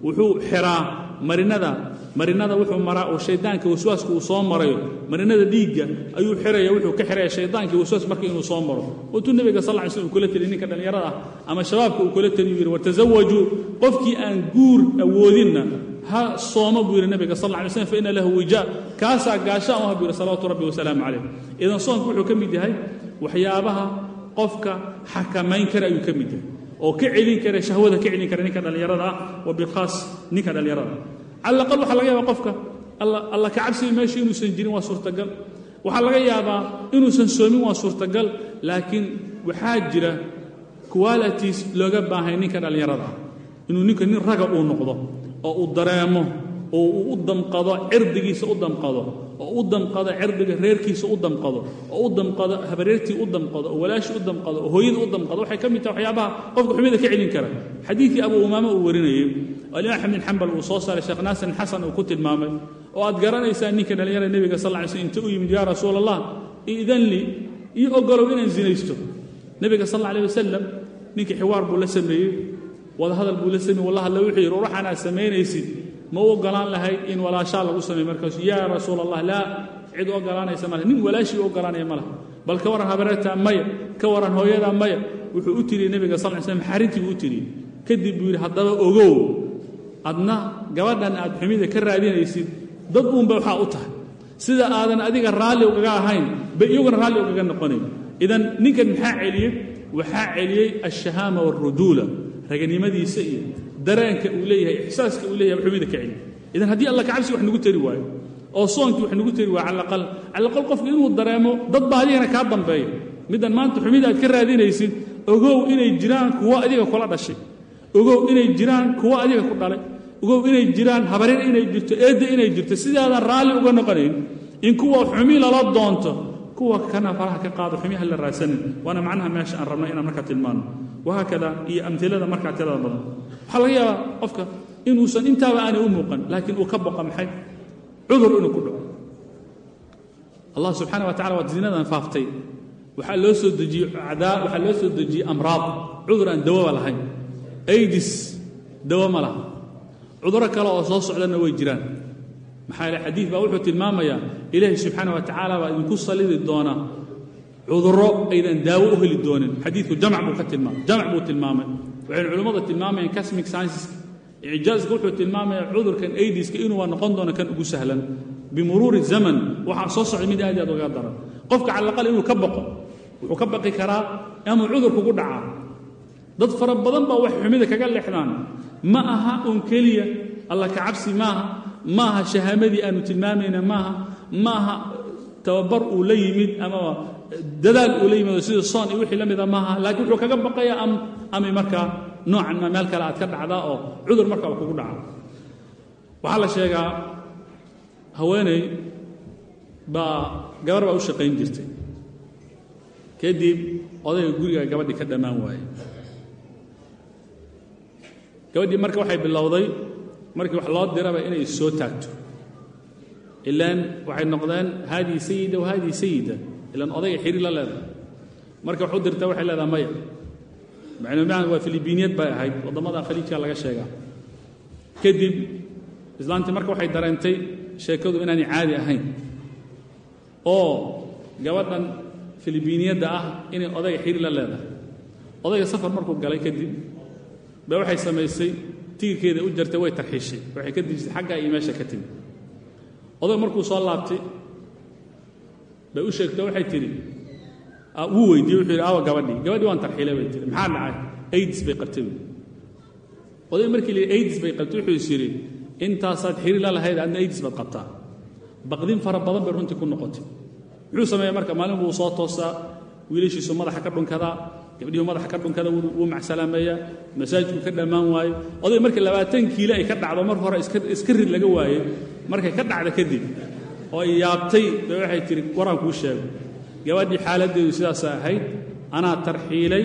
wuxuu xiraa marinada marinada wuxuu maraa oo shaydaanka waswaaska uu soo marayo. Marinada dhiigga ayuu xiraya wuxuu ka xiraya shaydaankii waswaas marka inuu soo maro. Ootuu nebiga sal ly slm kula teliy ninka dhallinyarada ah ama shabaabka uu kula teliyu yidhi war tasawajuu qofkii aan guur awoodinna ha sooma buu yidhi nebiga sal ly slm fa ina lahu wijaa kaasaa gaashaan u ha buu yidhi salawaatu rabbi wasalaamu calayh. Idan soonku wuxuu ka mid yahay waxyaabaha qofka xakamayn kara ayuu ka mid yahay oo ka celin kara shahwada ka celin kara ninka dhallinyarada ah wa ninka dhallinyarada ah cala aqal waxaa laga yaabaa qofka alla ka cabsiga meesha inuusan jirin waa suurtagal. Waxaa laga yaabaa inuusan soomin waa suurtagal laakiin waxaa jira qualities looga baahay ninka dhallinyarada. Ah inuu ninka nin raga uu noqdo oo uu dareemo oo uu u damqado cirdigiisa u damqado oo u damqado cirdiga reerkiisa u damqado oo u damqado habareertii u damqado oo walaashii u damqado oo hooyada u damqado waxay ka mid tahay waxyaabaha qofka xumida ka celin kara. Xadiidkii abu umaama uu alimaam axmed bin xambal uu soo saaray sheekh naasin xasan uu ku tilmaamay oo aad garanaysaa ninka dhallinyarada nebiga sal ly slm inta u yimid yaa rasuul allah idan li io ogolow inaan zinaysto. Nebiga sal alla alيh wasalam ninkii xiwaar buu la sameeyey wadahadal buu la sameeyey walla hadle wuxuu yidhi ruuxan aad samaynaysid ma u ogolaan lahayd in walaashaa lagu sameey markaasu yaa rasuul allah laa cid u ogolaanaysa male nin walaashii u ogolaanaya ma laha. Bal ka warran habareertaa maya ka warran hooyadaa maya wuxuu u tiriyey nebiga sal ly slm xarintii u tiriyey kadib buu yidhi haddaba ogow adna gabadhan aad xumida ka raadinaysid dad uunba waxaa u tahay. Sida aadan adiga raalli ugaga ahayn bay iyaguna raalli ugaga noqonayn. Idan ninkan maxaa celiyey? Waxaa celiyey alshahaama waalruduula raganimadiisa iyo dareenka uu leeyahay ixsaaska uu leeyahay xumida ka celiy idan haddii alla kacabsi wax nagu tari waayo oo soonkii wax nagu tari waayo calaqal calaqal qofku inuu dareemo dad baa adigana kaa dambeeya. Middan maanta xumida aad ka raadinaysid ogow inay jiraan kuwo adiga kula dhashay ogow inay jiraan kuwo adiga ku dhalay. Ogow inay jiraan habarin inay jirto eedda inay jirto. Sidaadan raalli uga noqonayn in kuwa xumi lala doonto kuwa kana faraha ka qaado xumiha la raadsanin. Waana macnaha meesha aan rabna inaan markaa tilmaano. Wahaakada iyo amilada markaa tirada badan. Waxaa laga yaabaa qofka inuusan intaaba aanay u muuqan laakiin uu ka boqa maxay? Cudur inuu ku dhaco. Allah subxaana wa tacala waad zinadan faaftay. Waxaa loo soo dejiyey amraad. Cudur aan dawaba lahayn aidis dawo ma laha. Cuduro kale oo soo socdana way jiraan. Maxaa yeele xadiid baa wuxuu tilmaamayaa ilaahay subxaana wa tacaala baa idinku sallidi doona cudurro aydan daawo u heli doonin. Xadiidku jamc buu ka tilmaamay jamc buu tilmaamay. Waxaynu culimmada tilmaamayaan casmic scienceska icjaaska wuxuu tilmaamayaa cudurkan aidiska inuu noqon doono kan ugu sahlan. Bimuruuri zaman waxaa soo socda mid aad aad uga daran. Qofka inuu ka baqo wuxuu ka baqi karaa ama cudur kugu dhacaa dad fara badan baa wax xumida kaga leexdaan. Ma aha un keliya alla kacabsi maaha ma aha shahaamadii aanu tilmaamayna maaha ma aha tababar uu la yimid ama dadaal uu la yimid sida soon iyo wixii la mida maaha laakiin wuxuu kaga baqayaa am ami markaa noocan ma meel kale aad ka dhacdaa oo cudur markaa uu kugu dhaca. Waxaa la sheegaa haweeney baa gabar baa u shaqayn jirtay. Kadib odayga guriga gabadhii ka dhammaan waayey gabadhii marka waxay bilowday markii wax loo diraba inay soo taagto. Ilaan waxay noqdeen haadii sayida wa haadii sayida ilaan odayga xiri la leedahay. Marka wax u waxay leedahay maya. Macluumaad waa filibiiniyad bay ahayd waddamada khaliijka laga sheegaa. Kadib islaantii marka waxay dareentay sheekadu inaanay caadi ahayn. Oo gabadhan filibiiniyadda ah inay odayga xiri la leedahay. Odayga safar markuu galay kadib ba waxay samaysay tigirkeeda u jartay way tarxiishay. Waxay ka dejisay xaggaa iyo meesha ka timi oday markuu soo laabtay bay u sheegto waxay tidhi wuu weydiiyey wuxuu yidhi awa gabadhii gabadhii waan tarxiilay bay tihi maxaa dhacay? Aidis bay qabtay wy oday markii la yidhi aidis bay qabtay wuxuu is yidhi intaasaad xiri la lahayd adna aidis baad qabtaa. Baqdin fara badan bay runtii ku noqotay. Muxuu sameeya marka? Maalin buu soo toosaa wiilashiisu madaxa ka dhunkadaa gabdhihu madaxa ka dhunkada wuu macsalaameeyaa masaajidku ka dhammaan waayo. Oday markii labaatan kiilo ay ka dhacdo mar hore iska rid laga waayey markay ka dhacda kadib oo ay yaabtay ba waxay tihi waraan kuu sheego. Gabadhii xaaladdeedu sidaasa ahayd anaa tarxiilay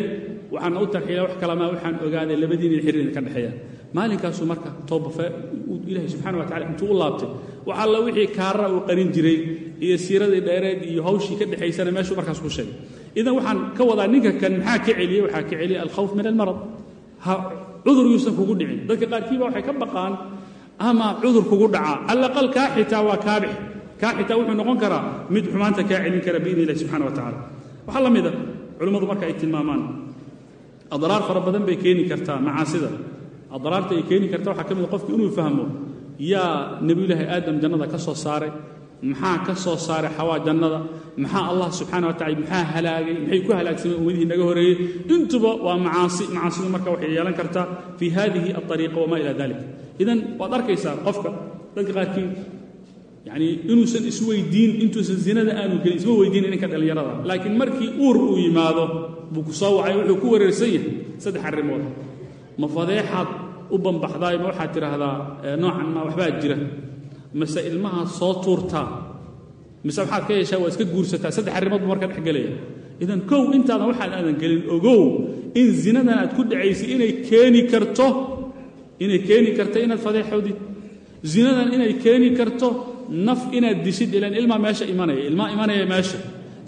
waxaana u tarxiilay wax kalamaa waxaan ogaaday labadiin in xiriir ka dhexeeyaan maalinkaasuu marka toobafe ilaahay subxana wa tacala intuu u laabtay wax alla wixii kaarra uu qarin jiray iyo siiradii dheereed iyo hawshii ka dhexaysana meeshuu markaas ku sheegay idan waxaan ka wadaa ninka kan maxaa ka celiyey? Waxaa ka celiyay alkhawf min almarad. Ha cudur yuusan kugu dhicin. Dadka qaarkiiba waxay ka baqaan ama cudur kugu dhacaa. Allaqal kaa xitaa waa kaabix. Kaa xitaa wuxuu noqon karaa mid xumaanta kaa celin kara biidni illahi subxana wa tacala waxaa la mida culimmadu marka ay tilmaamaan adraar fara badan bay keeni kartaa macaasida. Adraarta ay keeni karta waxaa ka mid a qofku inuu fahmo yaa nebiyulaahi aadam jannada ka soo saaray maxaa ka soo saaray xawaa jannada? Maxaa allah subxaana wa tacala maxaa halaagay? Maxay ku halaagsameen ummadihii naga horeeyey intuba waa macaasi macaasidu marka waxay yeelan kartaa fii hadihi alariiqa wamaa ila dalik idan waad arkaysaa qofka dadka qaarkii yacni inuusan isweydiin intuusan zinada aanu gelin isma weydiin ninka dhallinyarada. Laakiin markii uur uu yimaado buu ku soo wacay wuxuu ku wareersan yahay saddex arrimood. Ma fadeexaad u bambaxdaay ma waxaad tidhaahdaa noocan ma waxbaa jira mase ilmaha soo tuurtaa mise waxaad ka yeeshaa waa iska guursataa saddex arrimood buu marka dhex gelaya. Idan kow intaadan waxaad aadan gelin ogow in zinadan aad ku dhacaysay inay keeni karto inay keeni karto inaad fadeexowdid zinadan inay keeni karto naf inaad dishid ilan ilmaa meesha imanaya ilmaa imanaya meesha.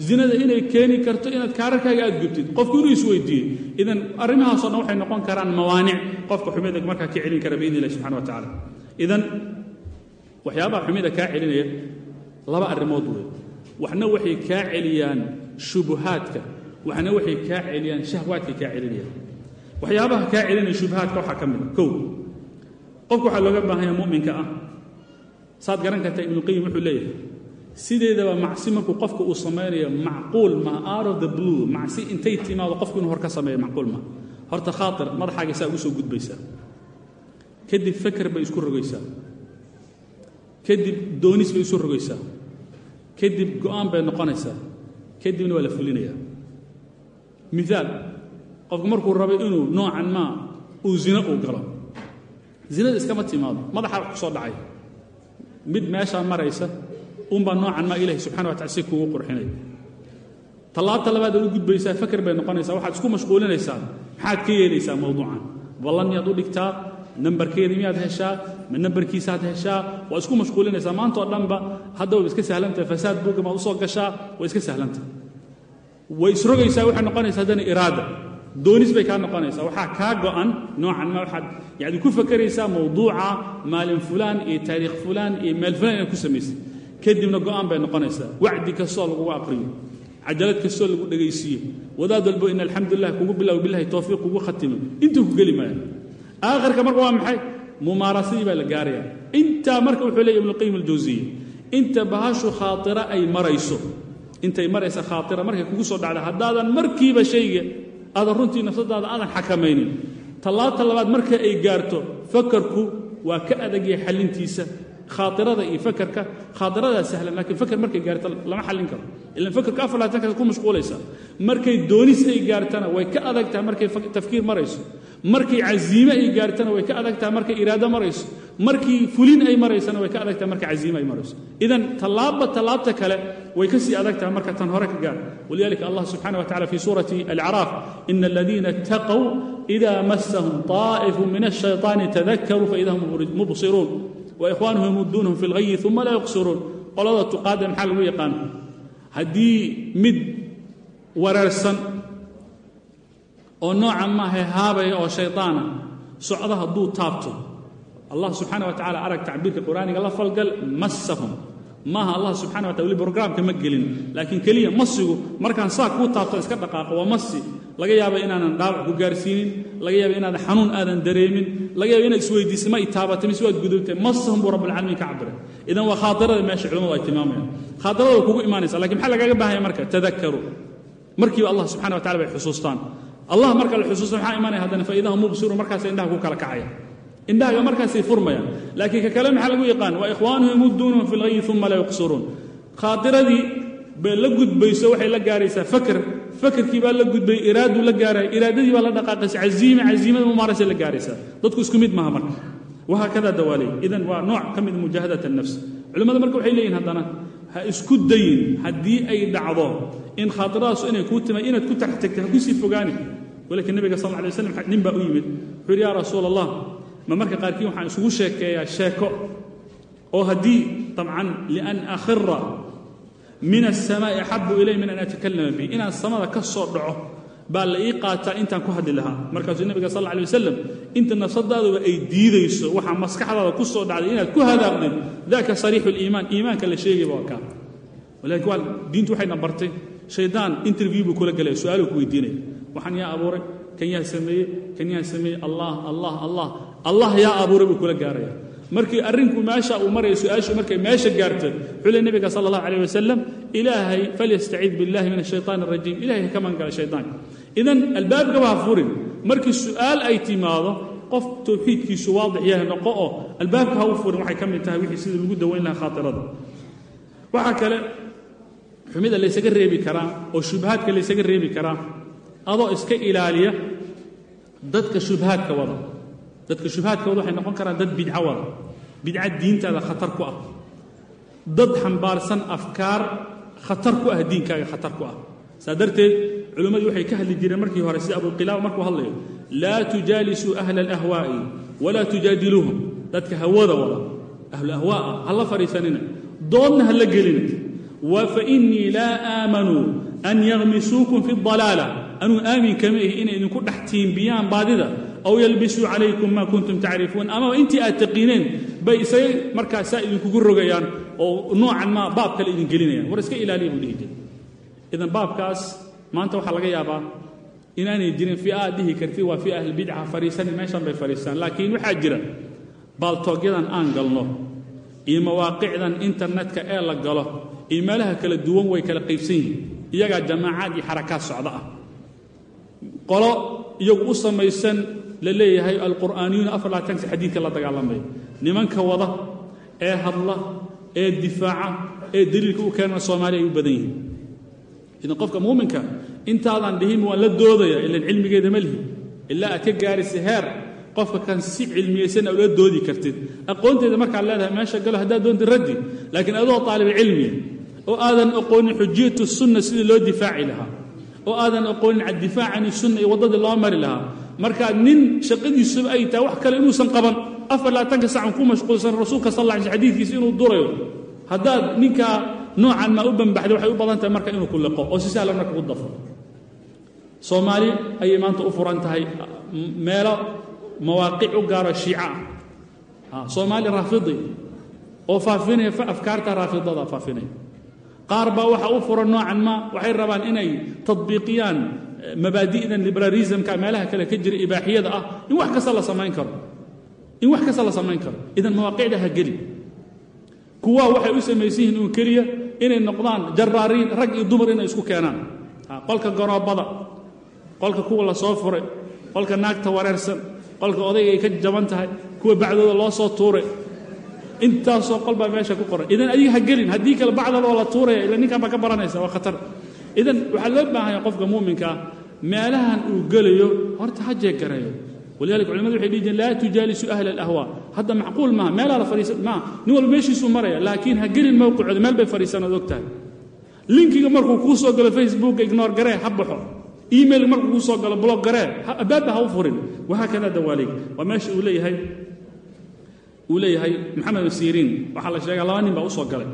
Zinada inay keeni karto inaad kaararkaaga aad gubtid. Qofku inuu isweydiiyey idan arrimahaasoo dhan waxay noqon karaan mawaanic qofka xumida markaa ka celin kara biidni illahi subxana wa tacala idan waxyaabaha xumida kaa celinaya laba arrimood wey waxna waxay kaa celiyaan shubuhaadka waxna waxay kaa celiyaan shahwaadkay kaa celinayaan waxyaabaha kaa celinaya shubuhaadka waxaa ka mid a kow qofka waxaa looga baahanya mu'minka ah. Saad garan kartaa ibnuqayim wuxuu leeyahay sideedaba macsi markuu qofka uu samaynayo macquul ma out of the blue macsi intay timaado qofku inuu hor ka sameeyo macquul ma. Horta khaatir madaxaaga saa ugu soo gudbaysaa. Kadib feker bay isku rogaysaa kadib doonis bay isu rogaysaa. Kadib go'aan bay noqonaysaa. Kadibna waa la fulinayaa. Miaal qofku markuu rabay inuu noocan maa uu zino uu galo. Zinada iskama timaado. Madaxaa ku soo dhacay. Mid meeshaa maraysa unbaa noocan maa ilahi subxana wa tacala si kuugu qurxinaya tallaabta labaad aad u gudbaysaa faker bay noqonaysaa. Waxaad isku mashquulinaysaa. Maxaad ka yeelaysaa mawduucan. Ballan miyaad u dhigtaa nambarkeedii miyaad heshaa ma nambarkiisaad heshaa waa isku mashquulinaysaa. Maanta oo dhanba hadda way iska sahlantahay. Fasaad buugga maad u soo gashaa way iska sahlantahay. Way isrogaysaa waxay noqonaysaa haddana iraada. Doonis bay kaa noqonaysaa. Waxaa kaa go'an noocan ma waxaad yani ku fakeraysaa mawduuca maalin fulaan iyo taariikh fulaan iyo meel fulaan inaad ku samaysay. Kadibna go'aan bay noqonaysaa. Wacdi kastoo lagugu aqriyo cajalad kastoo lagu dhegaysiiyo. Wadaad walbo in alxamdulilah kugu bilow bilahi towfiiq kugu khatimo intuu ku geli maaya aakhirka marka waa maxay mumaarasadii baa la gaaraya. Intaa marka wuxuu leeya ibnuqayim aljawsiya inta bahashu khaaira ay marayso intay maraysa khaaira markay kugu soo dhacda haddaadan markiiba shayga aadan runtii nafsadaada aadan xakamaynin. Tallaabta labaad marka ay gaarto fakarku waa ka adagyahay xallintiisa. Khaairada iyo fakarka khaairadaa sahlan laakiin fakar markay gaarto lama xallin karo. Ilan fakarka afar labaatankaas ku mashquulaysa. Markay doonis ay gaartana way ka adag tahay markay tafkiir marayso markay casiime ay gaartana way ka adag tahay markay iraado marayso markii fulin ay maraysana way ka adag tahay markay casiime ay marayso idan tallaabba tallaabta kale way ka sii adag tahay marka tan hore ka gaar walidalika allah subxana wa tacala fi suurati alacraaf ina aladiina ittaqow ida massahum طaa'ifu min الshayطaani tadakaruu faida hum mubsiruun waikhwaanuhu yamuduunahum fi lghayi uma laa yuqsiruun qolada tuqaada maxaa lagu yaqaan haddii mid wareersan oo nooca maaha haabaya oo shayطaana socda hadduu taabto. Allah subxaana wa tacala arag tacbiirka qur'aaniga la falgal massahum. Maaha allah subxana wa tala weli brograamka ma gelin. Laakiin keliya masigu markaan saa kuu taabto iska dhaqaaqo waa masi laga yaaba inaanan dhaawac ku gaarsiinin laga yaaba inaadan xanuun aadan dareemin laga yaaba inaad isweydiisa ma itaabatay mise waad gudubtay masahum buu rabbilcaalamiin ka cabiray idan waa khaatirada meesha culimmadu ay tilmaamayaan. Khaatirada way kugu imaanaysa laakiin maxaa lagaaga baahaya marka? Tadakaru markiiba allah subxana wa tacala bay xusuustaan allah marka la xusuusta maxaa imanaya haddana faidahum mubsiruun markaasay indhaha ku kala kacaya. Indhahaga markaasay furmayaan laakiin ka kale maxaa lagu yaqaan waa ikhwaanuhu yamuduunahum fi lghayi uma laa yuqsiruun. Khaatiradii bay la gudbayso waxay la gaaraysaa fakr. Fakerkii baa la gudbay iraaduu la gaaraya iraadadii baa la dhaqaaqaysa caziime caziimada mumaarasay la gaaraysaa. Dadku isku mid maaha marka. Wahaakada dawaaley idan waa nooc ka mid mujaahadat الnafs culimmada marka waxay leeyihiin haddana ha isku dayin haddii ay dhacdo in khaairadaas inay kuu tima inaad ku taxtagta ha ku sii fogaani. Walakiin nabiga sal lay waslam nin baa u yimid. Wuxuu yidhi yaa rasuul allah ma marka qaarkii waxaan isugu sheekeeyaa sheeko. Oo haddii dabcan lian akhira min asamaa'i axabu ilay min an atakallama bihi. Inaan samada ka soo dhaco baa la ii qaataa intaan ku hadli lahaa. Markaasuu nabiga sal lay wasalam inta nafsadaaduba ay diidayso waxaa maskaxdaada ku soo dhacday inaad ku hadaaqdid daka sariixu liimaan iimaanka la sheegayba waa kaa walakin diintu waxayna bartay shaydaan interview buu kula gelaya su'aaluu ku weydiinaya waxaan yaa abuuray kan yaa sameeyey kan yaa sameeyey allah allah allah. Allah yaa abuuray buu kula gaaraya. Markii arrinku meesha uu maraya su'aashu markay meesha gaarto wuxuu nebiga sala allahu alayh wasalam ilaahay falyastaciid billahi min ashaytaan arajiim ilahay ka mangala shaytaanka idan albaabkaba ha furin. Markii su'aal ay timaado qof towxiidkiisu waadix yahay noqo oo albaabka ha u furin waxay ka mid tahay wixii sidii lagu dawayn lahaa khaatirada waxaa kale xumida laysaga reebi karaa oo shubahaadka laysaga reebi karaa adoo iska ilaaliya dadka shubhaadka wada dadka shubhaadka wada waxay noqon karaan dad bidco wada bidca diintaada khatar ku ah. Dad xambaarsan afkaar khatar ku ah diinkaaga khatar ku ah. Saa darteed culimmadii waxay ka hadli jireen markii hore sida abuqilaaba markuu hadlayo laa tujaalisuu ahla alahwaa'i walaa tujaadiluuhum dadka hawada wada ahlu ahwaa'a ha la fadhiisanina doodna ha la gelina wa fa innii laa aamanuu an yakhmisuukum fi dalaala anuu aamin kama ihi inay idinku dhex tiimbiyaan baadida. Aw yalbisuu calaykum maa kuntum tacrifuun. Amaba intii aad taqiineen bay isaga markaasaa idinkugu rogayaan oo noocan maa baab kale idin gelinayaan. War iska ilaaliya buu dhihi jiray. Idan baabkaas maanta waxaa laga yaabaa inaanay jirin fi aad dhihi karti waa fi ahlbidca fadhiisani meeshan bay fadhiistaan laakiin waxaa jira baaltoogyadan aan galno iyo mawaaqicdan internetka ee la galo iyo meelaha kala duwan way kala qaybsan yihiin. Iyagaa jamaacaad iyo xarakaad socdo ah. Qolo iyagu u samaysan la leeyahay alqur'aaniyuuna afar labaatanka xadiidka la dagaalamaya nimanka wada ee hadla ee difaaca ee daliilka u keenana soomaaliya ay u badan yihiin idan qofka muuminka intaadan dhihin waan la doodaya ilan cilmigeeda ma lihi. Ilaa aad ka gaaraysa heer qofka kan si cilmiyaysan ula doodi kartid. Aqoonteeda markaad leedahay meesha galo haddaad doonta raddi laakiin adoo taalibcilmiya oo aadan aqoonin xujiyatu sunna sidii loo difaaci lahaa oo aadan aqoonin caddifaac can sunna iyo waddadii loo mari lahaa. Markaad nin shaqadiisuba ay tahay wax kale inuusan qaban afar labaatanka sacan ku mashquulsan rasuulka sal alla alay xadiidkiisa inuu durayo. Haddaad ninkaa noocan maa u bambaxday waxay u badan tahay marka inuu ku liqo oo si sahlan marka u dafo. Soomaali ayay maanta u furan tahay meelo mawaaqic u gaaro shiica. Ah soomaali raafidi oo faafinaya afkaarta raafidada faafinaya qaar baa waxa u furan noocan ma waxay rabaan inay tadbiiqiyaan mabaadi'dan liberalismka meelaha kale ka jira ibaaxiyada ah in wax kasta la samayn karo. In wax kasta la samayn karo. Idan mawaaqicda ha geli kuwaa waxay u samaysan yihiin uun keliya inay noqdaan jaraariin rag iyo dumar inay isku keenaan. Qolka garoobada qolka kuwa la soo furay qolka naagta wareersan qolka odayga ay ka jaban tahay kuwa bacdooda loo soo tuuray intaasoo qol baa meesha ku qoran idan adiga ha gelin haddii kale bacdada oo la tuuraya ila ninkan baa ka baranaysa waa khatar. Idan waxaa loo baahanya qofka muuminka ah meelahan uu gelayo horta ha jeegareeyo. Walidalika culimadu waxay dhihi jireen laa tujaalisu ahla alahwaa hadda macquul maaha meelaa la fadhiisan maaha. Nin walba meeshiisuu maraya laakiin ha gelin mowqicooda meel bay fadhiisan ood og linkiga markuu kuu soo galo facebooka ignoor garee ha baxo. Email markuu kuu soo galo blog garee abaabba ha u furin. Wahaakada dawaaliig waa meesha uu leeyahay uu leeyahay maxamed siriin. Waxaa la sheegaa laba nin baa u soo galay.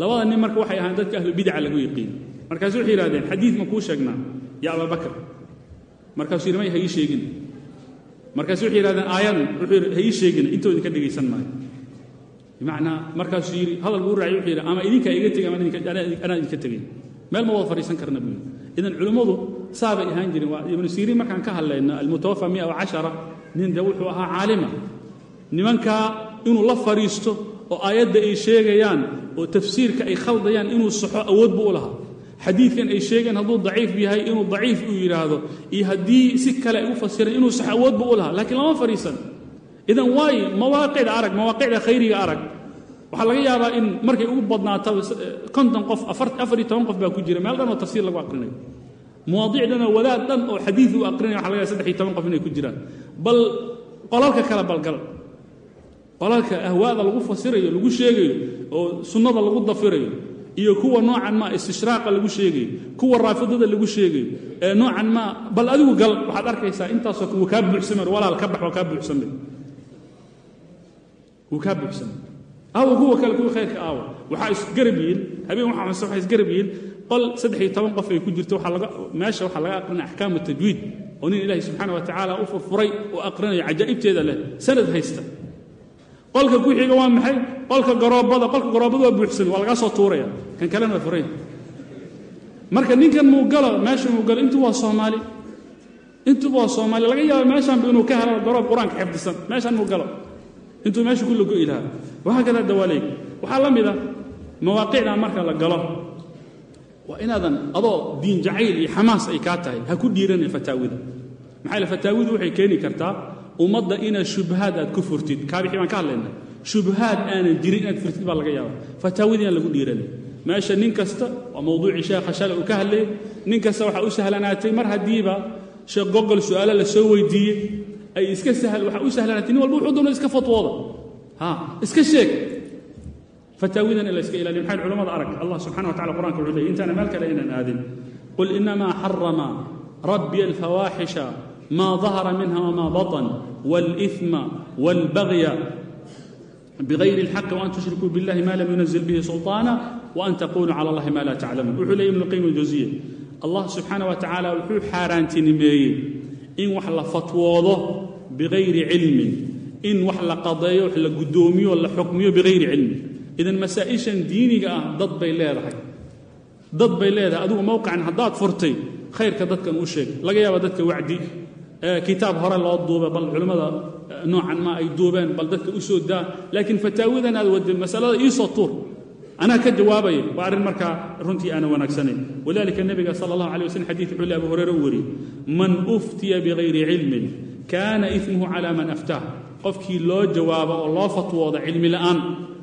Labada nin marka waxay ahaan dadka ahlu bidca lagu yiqiin markaasu waxay yidhahdeen xadiid ma kuu sheegnaa ya ababakar markaasuu yidhi may ha ii sheegin. Markaasu waxay yidhahdeen aayadan wuxuu yidhi ha ii sheegin intoo idinka dhegaysan maayo. Bimacnaa markaasuu yidhi hadal buu raacay wuxuu yidhi ama idinkaa iga tegay ama anaa idinka tegay meel ma wada fadhiisan karna buu yidhi. Idan culimmadu saabay ahaan jireen waa ibnu siriin markaan ka hadlayno almutawafa mia cashara nin de wuxuu ahaa caalima nimankaa inuu la fadhiisto oo aayadda ay sheegayaan oo tafsiirka ay khaldayaan inuu saxo awood buu u lahaa. Xadiidkan ay sheegeen hadduu daciif yahay inuu daciif uu yidhaahdo iyo haddii si kale ay u fasireen inuu saxo awood buu u laakiin lama fadhiisan idan waayo mawaaqicda arag mawaaqicda khayriga arag. Waxaa laga yaabaa in markay ugu badnaato konton qof afar iyo toban qof baa ku jira. Meel dhan oo tafsiir lagu aqrinayo mawaadiicdanoo wadaad dhan oo xadiid uu aqrinaya waxa laga yaaba saddex iyo toban qof inay ku jiraan. Bal qolalka kale balgal qolalka ahwaada lagu fasirayo lagu sheegayo oo sunnada lagu dafirayo iyo kuwa noocan maa istishraaqa lagu sheegayo kuwa raafidada lagu sheegayo ee noocan maa bal adigu gal waxaad arkaysaa intaasoo wuu kaa buuxsamay walaal ka bax waa kaa buuxsamay. Wuu kaa buuxsamay. Aawa kuwa kale kuwa khayrka aawa. Waxaa isgarab yihiin habeen waxa waxaa isgarab yihiin qol saddex iyo toban qof ay ku jirto waxaa laga meesha waxaa laga aqrinaya axkaamu tajwiid oo nin ilaahi subxaana wa tacaala u furfuray oo aqrinayo cajaa'ibteeda leh sanad haysta qolka ku xiga waa maxay? Qolka garoobada qolka garoobada waa buuxsamay waa lagaa soo tuuraya. Kan kalena waa furay marka ninkan muu galo meesha muu galo intuu waa soomaali intuuba waa soomaali laga yaaba meeshanba inuu ka helo garoob qur'aanka xifdisan. Meeshan muu galo. Intuu meesha ku lago ilaha wahaakada dawaaleeg waxaa la mida mawaaqicda marka la galo. Waa inaadan adoo diin jacayl iyo xamaas ay kaa tahay. Ha ku dhiiranin fataawida. Maxaa le fataawidu waxay keeni kartaa ummadda inaad shubhaad aad ku furtid. Kaabixii baan ka hadlaynaa shubhaad aanan jirin inaad furtid baa laga yaaba fataawadii lagu dhiiranay meesha nin kasta waa mawduucii sheekha shale uu ka hadlayay nin kasta waxaa u sahlanaatay mar haddiiba sheekh gogol su'aalo la soo weydiiyey ay iska waxaa u sahlanaatay nin walba wuxuu doona iska fatwooda. Ha iska sheeg. Fataawidan in iska ilaaliyo. Maxay culamada arag? Allah subxana wa tacala qur'anka wuxuu leeyay intaana meel kale inaan aadin. Qul inamaa xarama rabbi alfawaaxisha maa dahara minha wamaa batan wاlإثma wاlbagya bغayri الxaqi وan tushrikuu biاllahi ma lam yunزil bihi sulطaana وan taquluu calى اllahi ma laa taclamuun wuxuu leey ibnu qayim اljawsiya allah subxaana wa tacaala wuxuu xaaraantinimeeyey in wax la fatwoodo bigayri cilmin in wax la qadeeyo wax la guddoomiyo la xukmiyo bigayri cilmin idan masaa'ishan diiniga ah dad bay leedahay dad bay leedahay adigu mowqican haddaad furtay khayrka dadkan u sheeg laga yaaba dadka wacdi kitaab hore loo duubay bal culimmada noocan ma ay duubeen bal dadka u soo daa. Laakiin fataawidan aad wadday masalada iisoo tuur. Anaa ka jawaabaya waa arrin markaa runtii aana wanaagsanayn. Walidalika nebiga sala allahu alay waslm xadid wuxuu le abu hureyre u wariyey man uftiya bigayri cilmin kaana ismuhu calaa man aftaah qofkii loo jawaabo oo loo fatwooda cilmi la'aan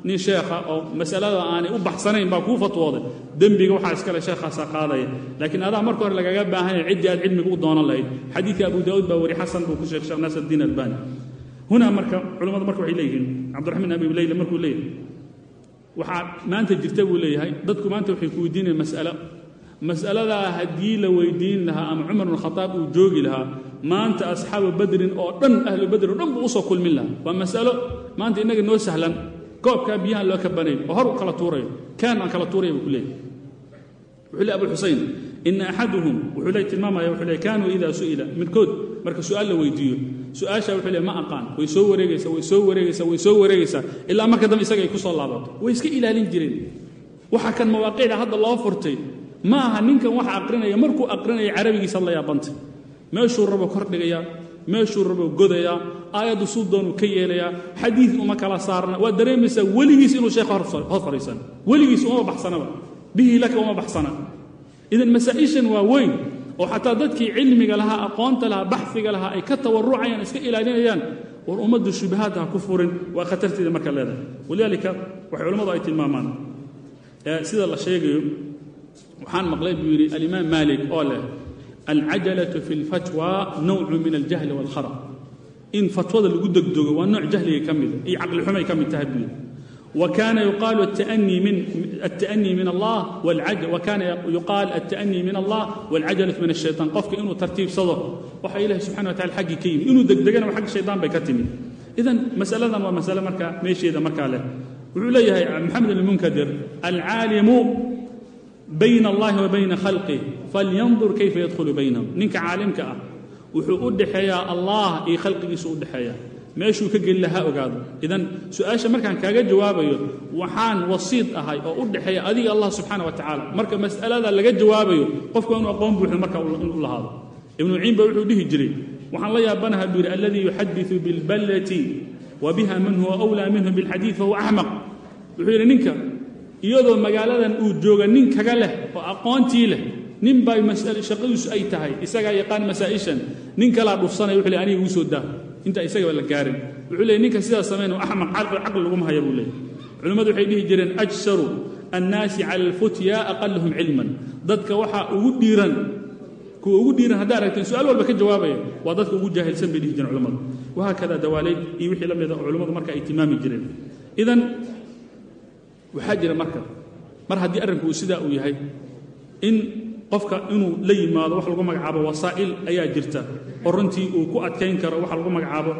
nin sheekha oo masalada aanay u baxsanayn baa kuu fatwooday. Dembiga waxaa iskale sheekhaasaa qaadaya laakiin adaa marka hore lagaga baahanya ciddii aad cilmiga u doonan lahayd. Xadiidka abu daa'uud baa wari xasan buu ku sheekh sheekh naasir diin albani. Hunaa marka culimmadu marka waxay leeyihiin cabdiraxmaan abi leyla markuu leeyahay waxaa maanta jirta buu leeyahay dadku maanta waxay ku weydiinayaan mas'alo mas'aladaa haddii la weydiin lahaa ama cumar bn khataab uu joogi lahaa maanta asxaabu badrin oo dhan ahlu badrin oo dhan buu u soo kulmin lahaa. Waa mas'alo maanta innaga noo sahlan koobkaa biyahan loo kabanayn oo hor u kala tuurayo kaan aan kala tuuraya buu ku leeyahy wuxuu leey abu xusayn ina axaduhum wuxuu leey tilmaamaya wuxuu leey kaanuu idaa su'ila. Midkood marka su'aal la weydiiyo su'aasha wuxuu leey ma aqaan way soo wareegaysaa way soo wareegaysaa way soo wareegaysaa ilaa marka dambe isaga ku soo laabato way iska ilaalin jireen. Waxa kan mawaaqicda hadda loo furtay ma aha ninkan waxa aqrinaya markuu aqrinaya carabigiisa la yaabantay meeshuu rabo kordhigayaa meeshuu rabo godayaa aayaddu suu doonuu ka yeelayaa xadiid uma kala saarna waa dareemaysaa weligiis inuu sheekha hor fadhiisan weligiis uma baxsanaba. Bihi laka uma baxsana. Idan masaa'ishan waa weyn oo xataa dadkii cilmiga lahaa aqoonta lahaa baxiga lahaa ay ka tawarucayaan iska ilaalinayaan war ummaddu shubahaadda ha ku furin waa khatarteeda marka leedahay. Walidaalika waxay culimmadu ay tilmaamaan. Sida la sheegayo waxaan maqlay buu yidhi alimaam maalik oo leh alcajalatu fi lfatwa nawcu min aljahli waalkhara in fatwada lagu degdogo waa nooc jahliga ka mida iyo caqli xumay ka mid tahay buu yidhi وكان يقال التأني من التأني من الله والعجل وكان يقال التأني من الله والعجلة من الشيطان قفك إنه ترتيب صدر وحي إله سبحانه وتعالى حق كيم إنه دقدقنا وحق الشيطان بيكتمي إذا مسألة ومسألة مركا ماشي إذا مركا له وعليها bayna allahi wa bayna khalqih falyandur kayfa yadkhulu baynahum. Ninka caalimka ah wuxuu u dhexeeyaa allah iyo khalqigiisu u dhexeeya. Meeshuu ka geli lahaa ogaado. Idan su'aasha markaan kaaga jawaabayo waxaan wasiid ahay oo u dhexeeya adiga allah subxaana wa tacaala. Marka mas'alada laga jawaabayo qofku waa inuu aqoon buuxda marka u lahaado. Ibnu ciimba wuxuu dhihi jiray waxaan la yaabanaha buu yidhi alladii yuxadiu bilballati wa biha man huwa wlaa minhu bilxadiid fahuwa axmaq wuxuu iyadoo magaaladan uu jooga nin kaga leh oo aqoontii leh nin bay shaqadiisu ay tahay isagaa yaqaan masaa'ishan nin kalaa dhufsanaya wuxuu le aniga igu soo daa inta isagaba la gaarin. Wuxuu leeyay ninka sidaas samayn axmaq caqli laguma haya buu leeyay culimmadu waxay dhihi jireen ajsaru annaasi cala alfutya aqaluhum cilman. Dadka waxaa ugu dhiiran kuwa ugu dhiiran haddaa aragteen su'aal walba ka jawaabaya waa dadka ugu jaahilsan bay dhihi jireen culimmadu. Wahaakada dawaaleyd iyo wixii la mida oo culimmadu marka ay tilmaami jireen. Idan waxaa jira marka mar haddii arrinku uu sidaa uu yahay in qofka inuu la yimaado wax lagu magacaabo wasaa'il ayaa jirta oo runtii uu ku adkayn karo waxa lagu magacaabo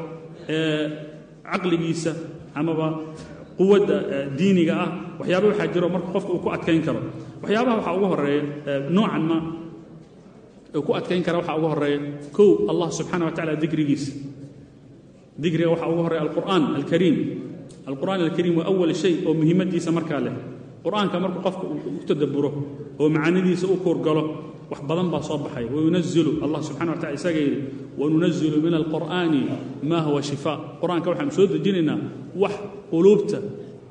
caqligiisa amaba quwadda diiniga ah. Waxyaaba waxaa jiro marka qofka uu ku adkayn karo. Waxyaabaha waxaa ugu horreeya noocan ma uu ku adkayn kara waxaa ugu horreeya kow allah subxaana wa tacala dikrigiisa dikriga waxaa ugu horreeya alqur'aan alkariim alqur'aan alkariim waa awal shay oo muhiimadiisa markaa leh. Qur'aanka markuu qofka u tadabburo oo macaanidiisa u kuurgalo wax badan baa soo baxay. Wayunazilu allah subxana wa tacala isaga yidhi wanunazilu min alqur'aani maa huwa shifaa qur'aanka waxaanu soo dejinaynaa wax quluubta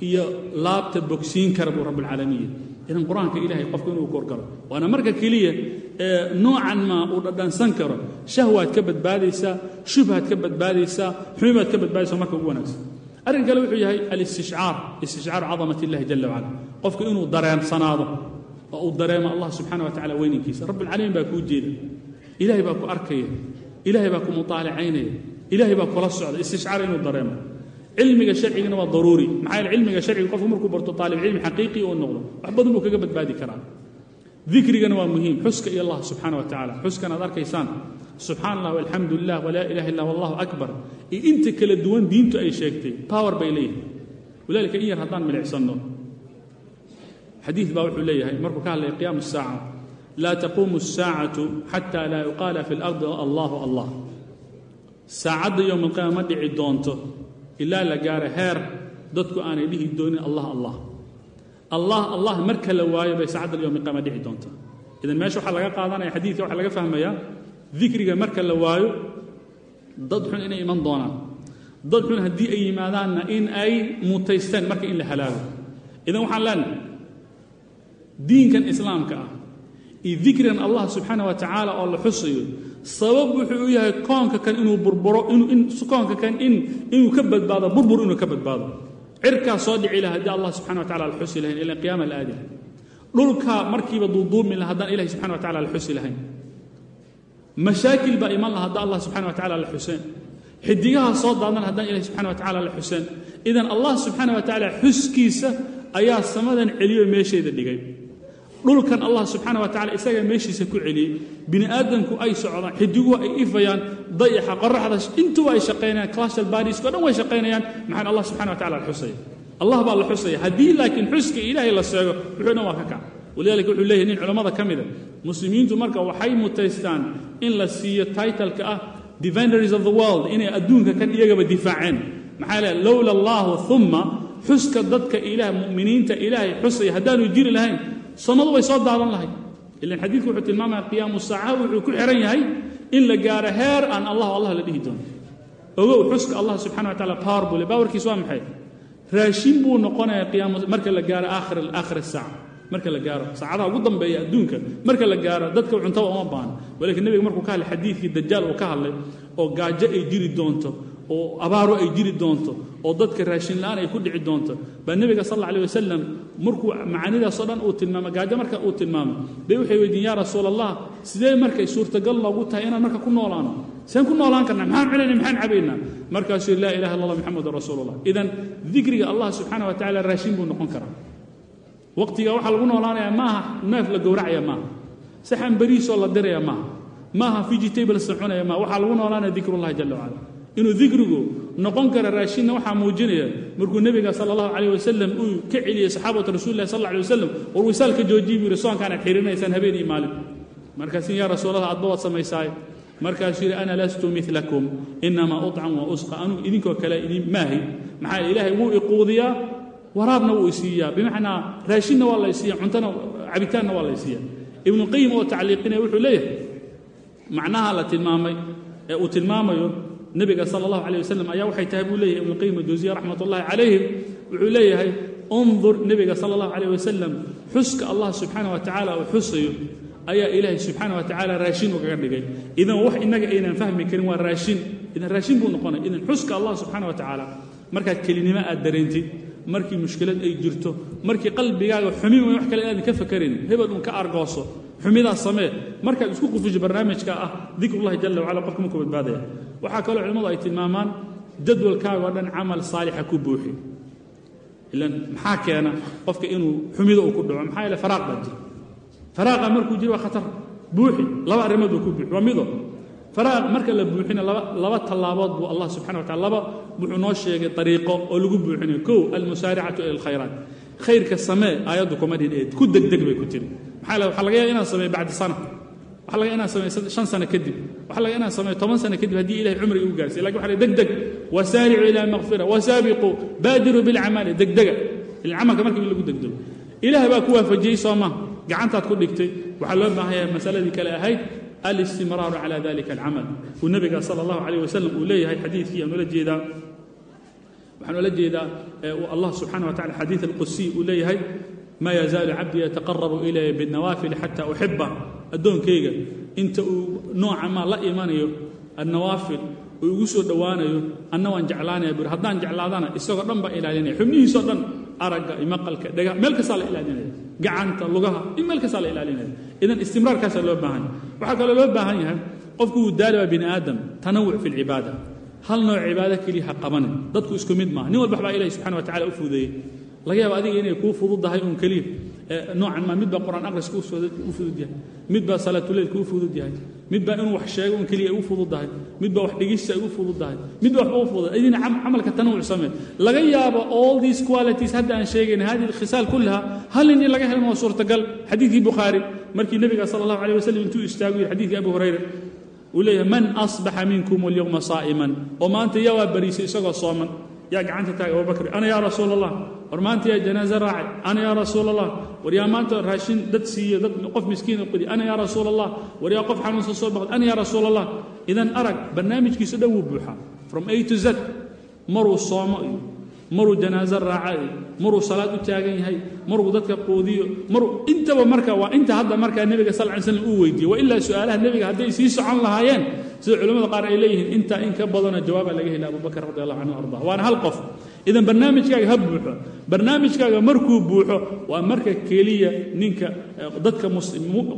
iyo laabta bogsiin kara buu rabbilcaalamiin idan qur'aanka ilahay qofka inuu kuurgalo waana marka keliya noocan maa uu dhadhansan karo? Shahwaad ka badbaadaysaa shubhaad ka badbaadaysaa xumibaad ka badbaadaysa marka ugu wanaagsan arrin kale wuxuu yahay alistishcaar istishcaar cadamat illahi jala wacala. Qofka inuu dareensanaado oo uu dareemo allah subxaana wa tacala weyninkiisa rabbilcaalamiin baa kuu jeeda. Ilaahay baa ku arkaya ilaahay baa ku mutaalacaynaya ilaahay baa kula socda istishcaar inuu dareemo. Cilmiga sharcigana waa daruuri. Maxaa yeele cilmiga sharciga qofku markuu barto taalibcilmi xaqiiqi uu noqdo wax badan buu kaga badbaadi karaa. Dikrigana waa muhiim xuska iyo allah subxaana wa tacala xuskan aad arkaysaan subxaan allah walxamdu lilah walaa ilaha illa wallahu akbar iyo inta kala duwan diintu ay sheegtay power bay leeyihin walaalika in yar haddaan milicsanno xadiid baa wuxuu leeyahay markuu ka hadlaya qiyaamu الsaaca laa taquumu الsaacatu xata laa yuqaala fi اlardi allahu allah saacadda yowm alqiyama ma dhici doonto ilaa la gaaro heer dadku aanay dhihi doonin allah allah allah allah marka la waayo bay saacadda yowm alqiyama dhici doonta idan meesha waxaa laga qaadanaya xadiidka waxaa laga fahmayaa dikriga marka la waayo dad xun inay iman doonaan. Dad xun haddii ay yimaadaanna in ay mutaysteen marka in la halaago idan waxaan leenahay diinkan islaamka ah iyo dikrigan allah subxaana wa tacaala oo la xusayo sabab wuxuu u yahay koonka kan inuu burburo koonka kan inuu ka badbaado burbur inuu ka badbaado. Cirkaa soo dhici laha haddii allah subxana wa tacala la xusi lahayn ila qiyaama la aadi markiiba duuduumi laha haddaan ilahi subxana wa tacala la xusi lahayn mashaakil baa iman laha haddaan allah subxana wa tacala la xuseen xidigaha soo daadan haddaan ilahi subxana wa tacala la xuseen idan allah subxaana wa tacaala xuskiisa ayaa samadan celiyo meesheeda dhigay. Dhulkan allah subxaana wa tacala isagaa meeshiisa ku celiyey. Bini aadamku ay socdaan xidiguhu ay ifayaan dayaxa qoraxda intuba ay shaqaynayaan clashal badisko dhan way shaqaynayaan maxaan allah subxana wa tacala la xusaya. Allah baa la xusaya. Haddii laakiin xuska ilaahay la sheego wuxuu dhan waa ka kac walidalika wuxuu leeyahy nin culammada ka muslimiintu marka waxay mutaystaan in la siiyo titleka ah defendaries of the world inay adduunka kan iyagaba difaaceen. Maxaa leeya lowla allahu uma xuska dadka ilaah mu'miniinta ilaahay xusaya haddaanu jiri lahayn samadu way soo daadan lahay ilan xadiidku wuxuu tilmaamaya qiyaamu saaca wuxuu ku xihan yahay in la gaaro heer aan allah allah la dhihi doono ogow xuska allah subxana wa tacala power buu le waa maxay? Raashin buu noqonayaa qiyaamu marka la gaaro aakhir aakhir saaca marka la gaaro. Saacadaha ugu dambeeya adduunka marka la gaaro dadka cuntaba uma baahna walakiin nebiga markuu ka hadlay xadiidkii dajaal uu ka hadlay oo gaajo ay jiri doonto oo abaaro ay jiri doonto oo dadka raashin la'aan ay ku dhici doonto baa nebiga sal alla alih wasalam markuu macaanidaasoo dhan uu tilmaamay gaajo marka uu tilmaamay bay waxay weydiin yaa rasuul allah sidee markay suurtagal noogu tahay inaan marka ku noolaano? Seen ku noolaan karna maxaan cunayna maxaan cabaynaa? Markaasuu laa ilaha illa allah maxamedun rasuulullah. Idan dikriga allah subxaana wa tacala raashin buu noqon karaa waqtiga waxaa lagu noolaanayaa maaha neef la gowracaya maaha. Saxan beriisoo la diraya maaha. Maaha vegetable cunaya maaha. Waxaa lagu noolaanaya dikrullahi jala wacala inuu dikrigu noqon kara raashinna waxaa muujinaya markuu nebiga sala allahu calayh uu ka celiyey saxaabatu rasuulillahi sal alla alay wasalam war wisaalka joojiyi buu yidhi soonkaanaad xirinaysaan habeen iyo maalin. Markaasuu yaa rasuulallah adba waad samaysaaye markaasuu yidhi ana lastu milakum inamaa uطcam wa usqa anugu idinkoo kale idin maahay. Maxaa ilaahay wuu iquudiyaa waraabna wuu isiiyaa. bimacnaa raashinna waa la isiiya cuntona cabitaanna waa la isiiya ibnuqayim oo tacliiqinaya wuxuu leeyahay macnaha la tilmaamay ee uu tilmaamayo nebiga sala allahu calay wasalam ayaa waxay tahay buu leeyahay ibnuqayim aljawsiya raxmat ullahi calayhim wuxuu leeyahay undur nebiga sala allahu calayh wasalam xuska allah subxaana wa tacaala uu xusayo ayaa ilaahay subxaana wa tacaala raashin ugaga dhigay. Idan wax innaga aynan fahmi karin waa raashin. Idan raashin buu noqonay. Idan xuska allah subxaana wa tacaala markaad kelinimo aad dareentid markii mushkilad ay jirto markii qalbigaaga xumi wax kale inaadan ka fakarayn hebel uun ka argooso xumidaas samee markaad isku qufiso barnaamijka ah dikrullahi jalla wacala qofka markuu badbaadaya. Waxaa kaloo culimmadu ay tilmaamaan jadwalkaaga oo dhan camal saalixa ku buuxi. Ilan maxaa keena qofka inuu xumida uu ku dhaco? Maxaa yeele faraaq baa jira. Faraaqa markuu jiro waa khatar. Buuxi laba arrimood buu ku buuxi. Waa mido faraaq marka la buuxina laba tallaabood buu allah subxana wa tacala laba wuxuu noo sheegay ariiqo oo lagu buuxinayo. Kow almusaaricatu ila alkhayraat khayrka samee aayaddu kuma dhin eed ku degdeg bay ku tiri maxaa le waxaa laga yaaba inaan sameeyo bacdi sana. Waxaa laga inaan sameeyo shan sano kadib. Waxaa laga inaan sameeyo toban sano kadib haddii ilahay cumri igu gaarsiy laakiin waxa deg deg wasaaricu ilaa makfira wasaabiquu baadiruu bilcamaali degdega. Camalka marka in lagu degdego. Ilaah baa ku waafajiyey soo maha gacantaad ku dhigtay. Waxaa loo baahan yahay masaladii kale ahayd alistimraaru cala dalika alcamal uu nebiga sala allahu calayh wasalam uu leeyahay xadiidkii aan ula jeedaa waxaan ula jeedaa allah subxana wa tacala xadiid alqusiy uu leeyahay maa yazaalu cabdii yataqarabu ilaya binnawaafili xataa uxiba addoonkayga inta uu nooca maa la imanayo annawaafil uu igu soo dhowaanayo anna waan jeclaanaya buri haddaan jeclaadana isagoo dhan baa ilaalinaya xubnihiisoo dhan aragga iyo maqalka dhagaha meel kastaa la ilaalinaya gacanta lugaha iyo meel kastaa la ilaalinaya idan istimraarkaasaa loo baahan yahay. Waxaa kaloo loo baahan yahay qofku uu daaliba bini aadam tanawuc fi lcibaada hal nooc cibaado keliya ha qabanin dadku isku mid maaha. Nin walba waxbaa ilahi subxana wa tacala u fuudeeyey laga yaaba adiga inay kuu fududahay uun keliya noocan maa mid baa qur'aan aqriska u fudud yahay. Mid baa salaatuleylka u fudud yahay. Mid baa inuu wax sheego un keliya ay u fududahay mid baa wax dhegista ay u fududahay mid baa waxba u idina camalka tanawuc samee laga yaabo all these qualities hadda aan sheegayna hadihi alkhisaal kullaha hal in laga helan waa suurtagal. Xadiidkii bukhaari markii nebiga sala allahu alayh wasallam intuu istaagu yidhi xadiidkii abu hurayra uu leeyahay man asbaxa minkum alyowma saa'iman. Oo maanta yaa waa isagoo sooman yaa gacanta taagay abubakri ana yaa rasuul allah war maanta yaa janaaze raacay. Ana yaa rasuul allah war yaa maanta raashin dad siiyo dad qof miskiin u qidi ana yaa rasuul allah war yaa qof xanuunsan soo baqday. Ana yaa rasuul allah idan arag barnaamijkiisu dhan wuu buuxaa from a to z maruu soomo iyo maruu janaaze raaca maruu salaad u taagan yahay maruu dadka quudiyo maruu intaba marka waa inta hadda markaa nebiga sal ly slam uu weydiiye wa ilaa su'aalaha nebiga hadday sii socon lahaayeen sida culimmada qaar ay leeyihiin intaa in ka badanoo jawaaba laga hela abubakr radi allahu canhu arda waana hal qof. Idan barnaamijkaaga ha buuxo barnaamijkaaga markuu buuxo waa marka keliya ninka dadka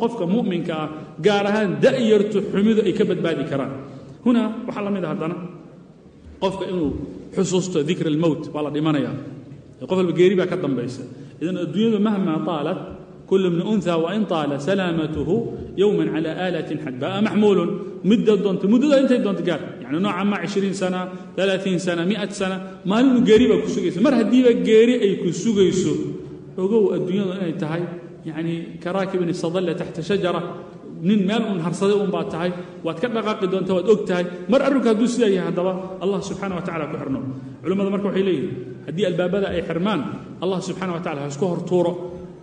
qofka mu'minka ah gaar ahaan da'yartu xumidu ay ka badbaadi karaan. Huna waxaa la mid a haddana qofka inuu xusuusto dikr almowt waa la dhimanaya qof walba geeri baa ka dambaysa idan adduunyadu mahma taalat كل ابن أنثى وإن طال سلامته يوما على آلة حدباء محمول مدة دونت مدة أنت دونت قال يعني نوعا ما 20 سنة 30 سنة 100 سنة ما لونه قريبة كسوغيس مر هديبة قري أي كسوغيسو وقو الدنيا أنا تهي يعني كراكب استظل تحت شجرة nin meel un harsaday un baad tahay waad ka dhaqaaqi doontaa waad og tahay. Mar arrinku hadduu sidaa yahay haddaba allah subxana wa tacala ku xirno. Culimmadu marka waxay leeyihiin haddii albaabada ay xirmaan allah subxana wa tacala ha hor tuuro.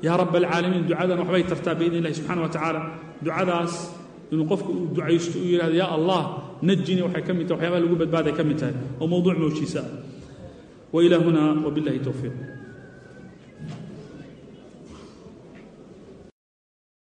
Yaa rab alcaalamiin ducadan waxbay tartaa biidn illahi subxana wa tacaala. Ducadaas inuu qofku uu ducaysto uu yidhahdo yaa allah najini waxay ka mid tahay waxyaabaha lagu badbaaday ka mid tahay. Oo mowduuc mowjiisa ah wa ilaa huna wabillahi towfiiq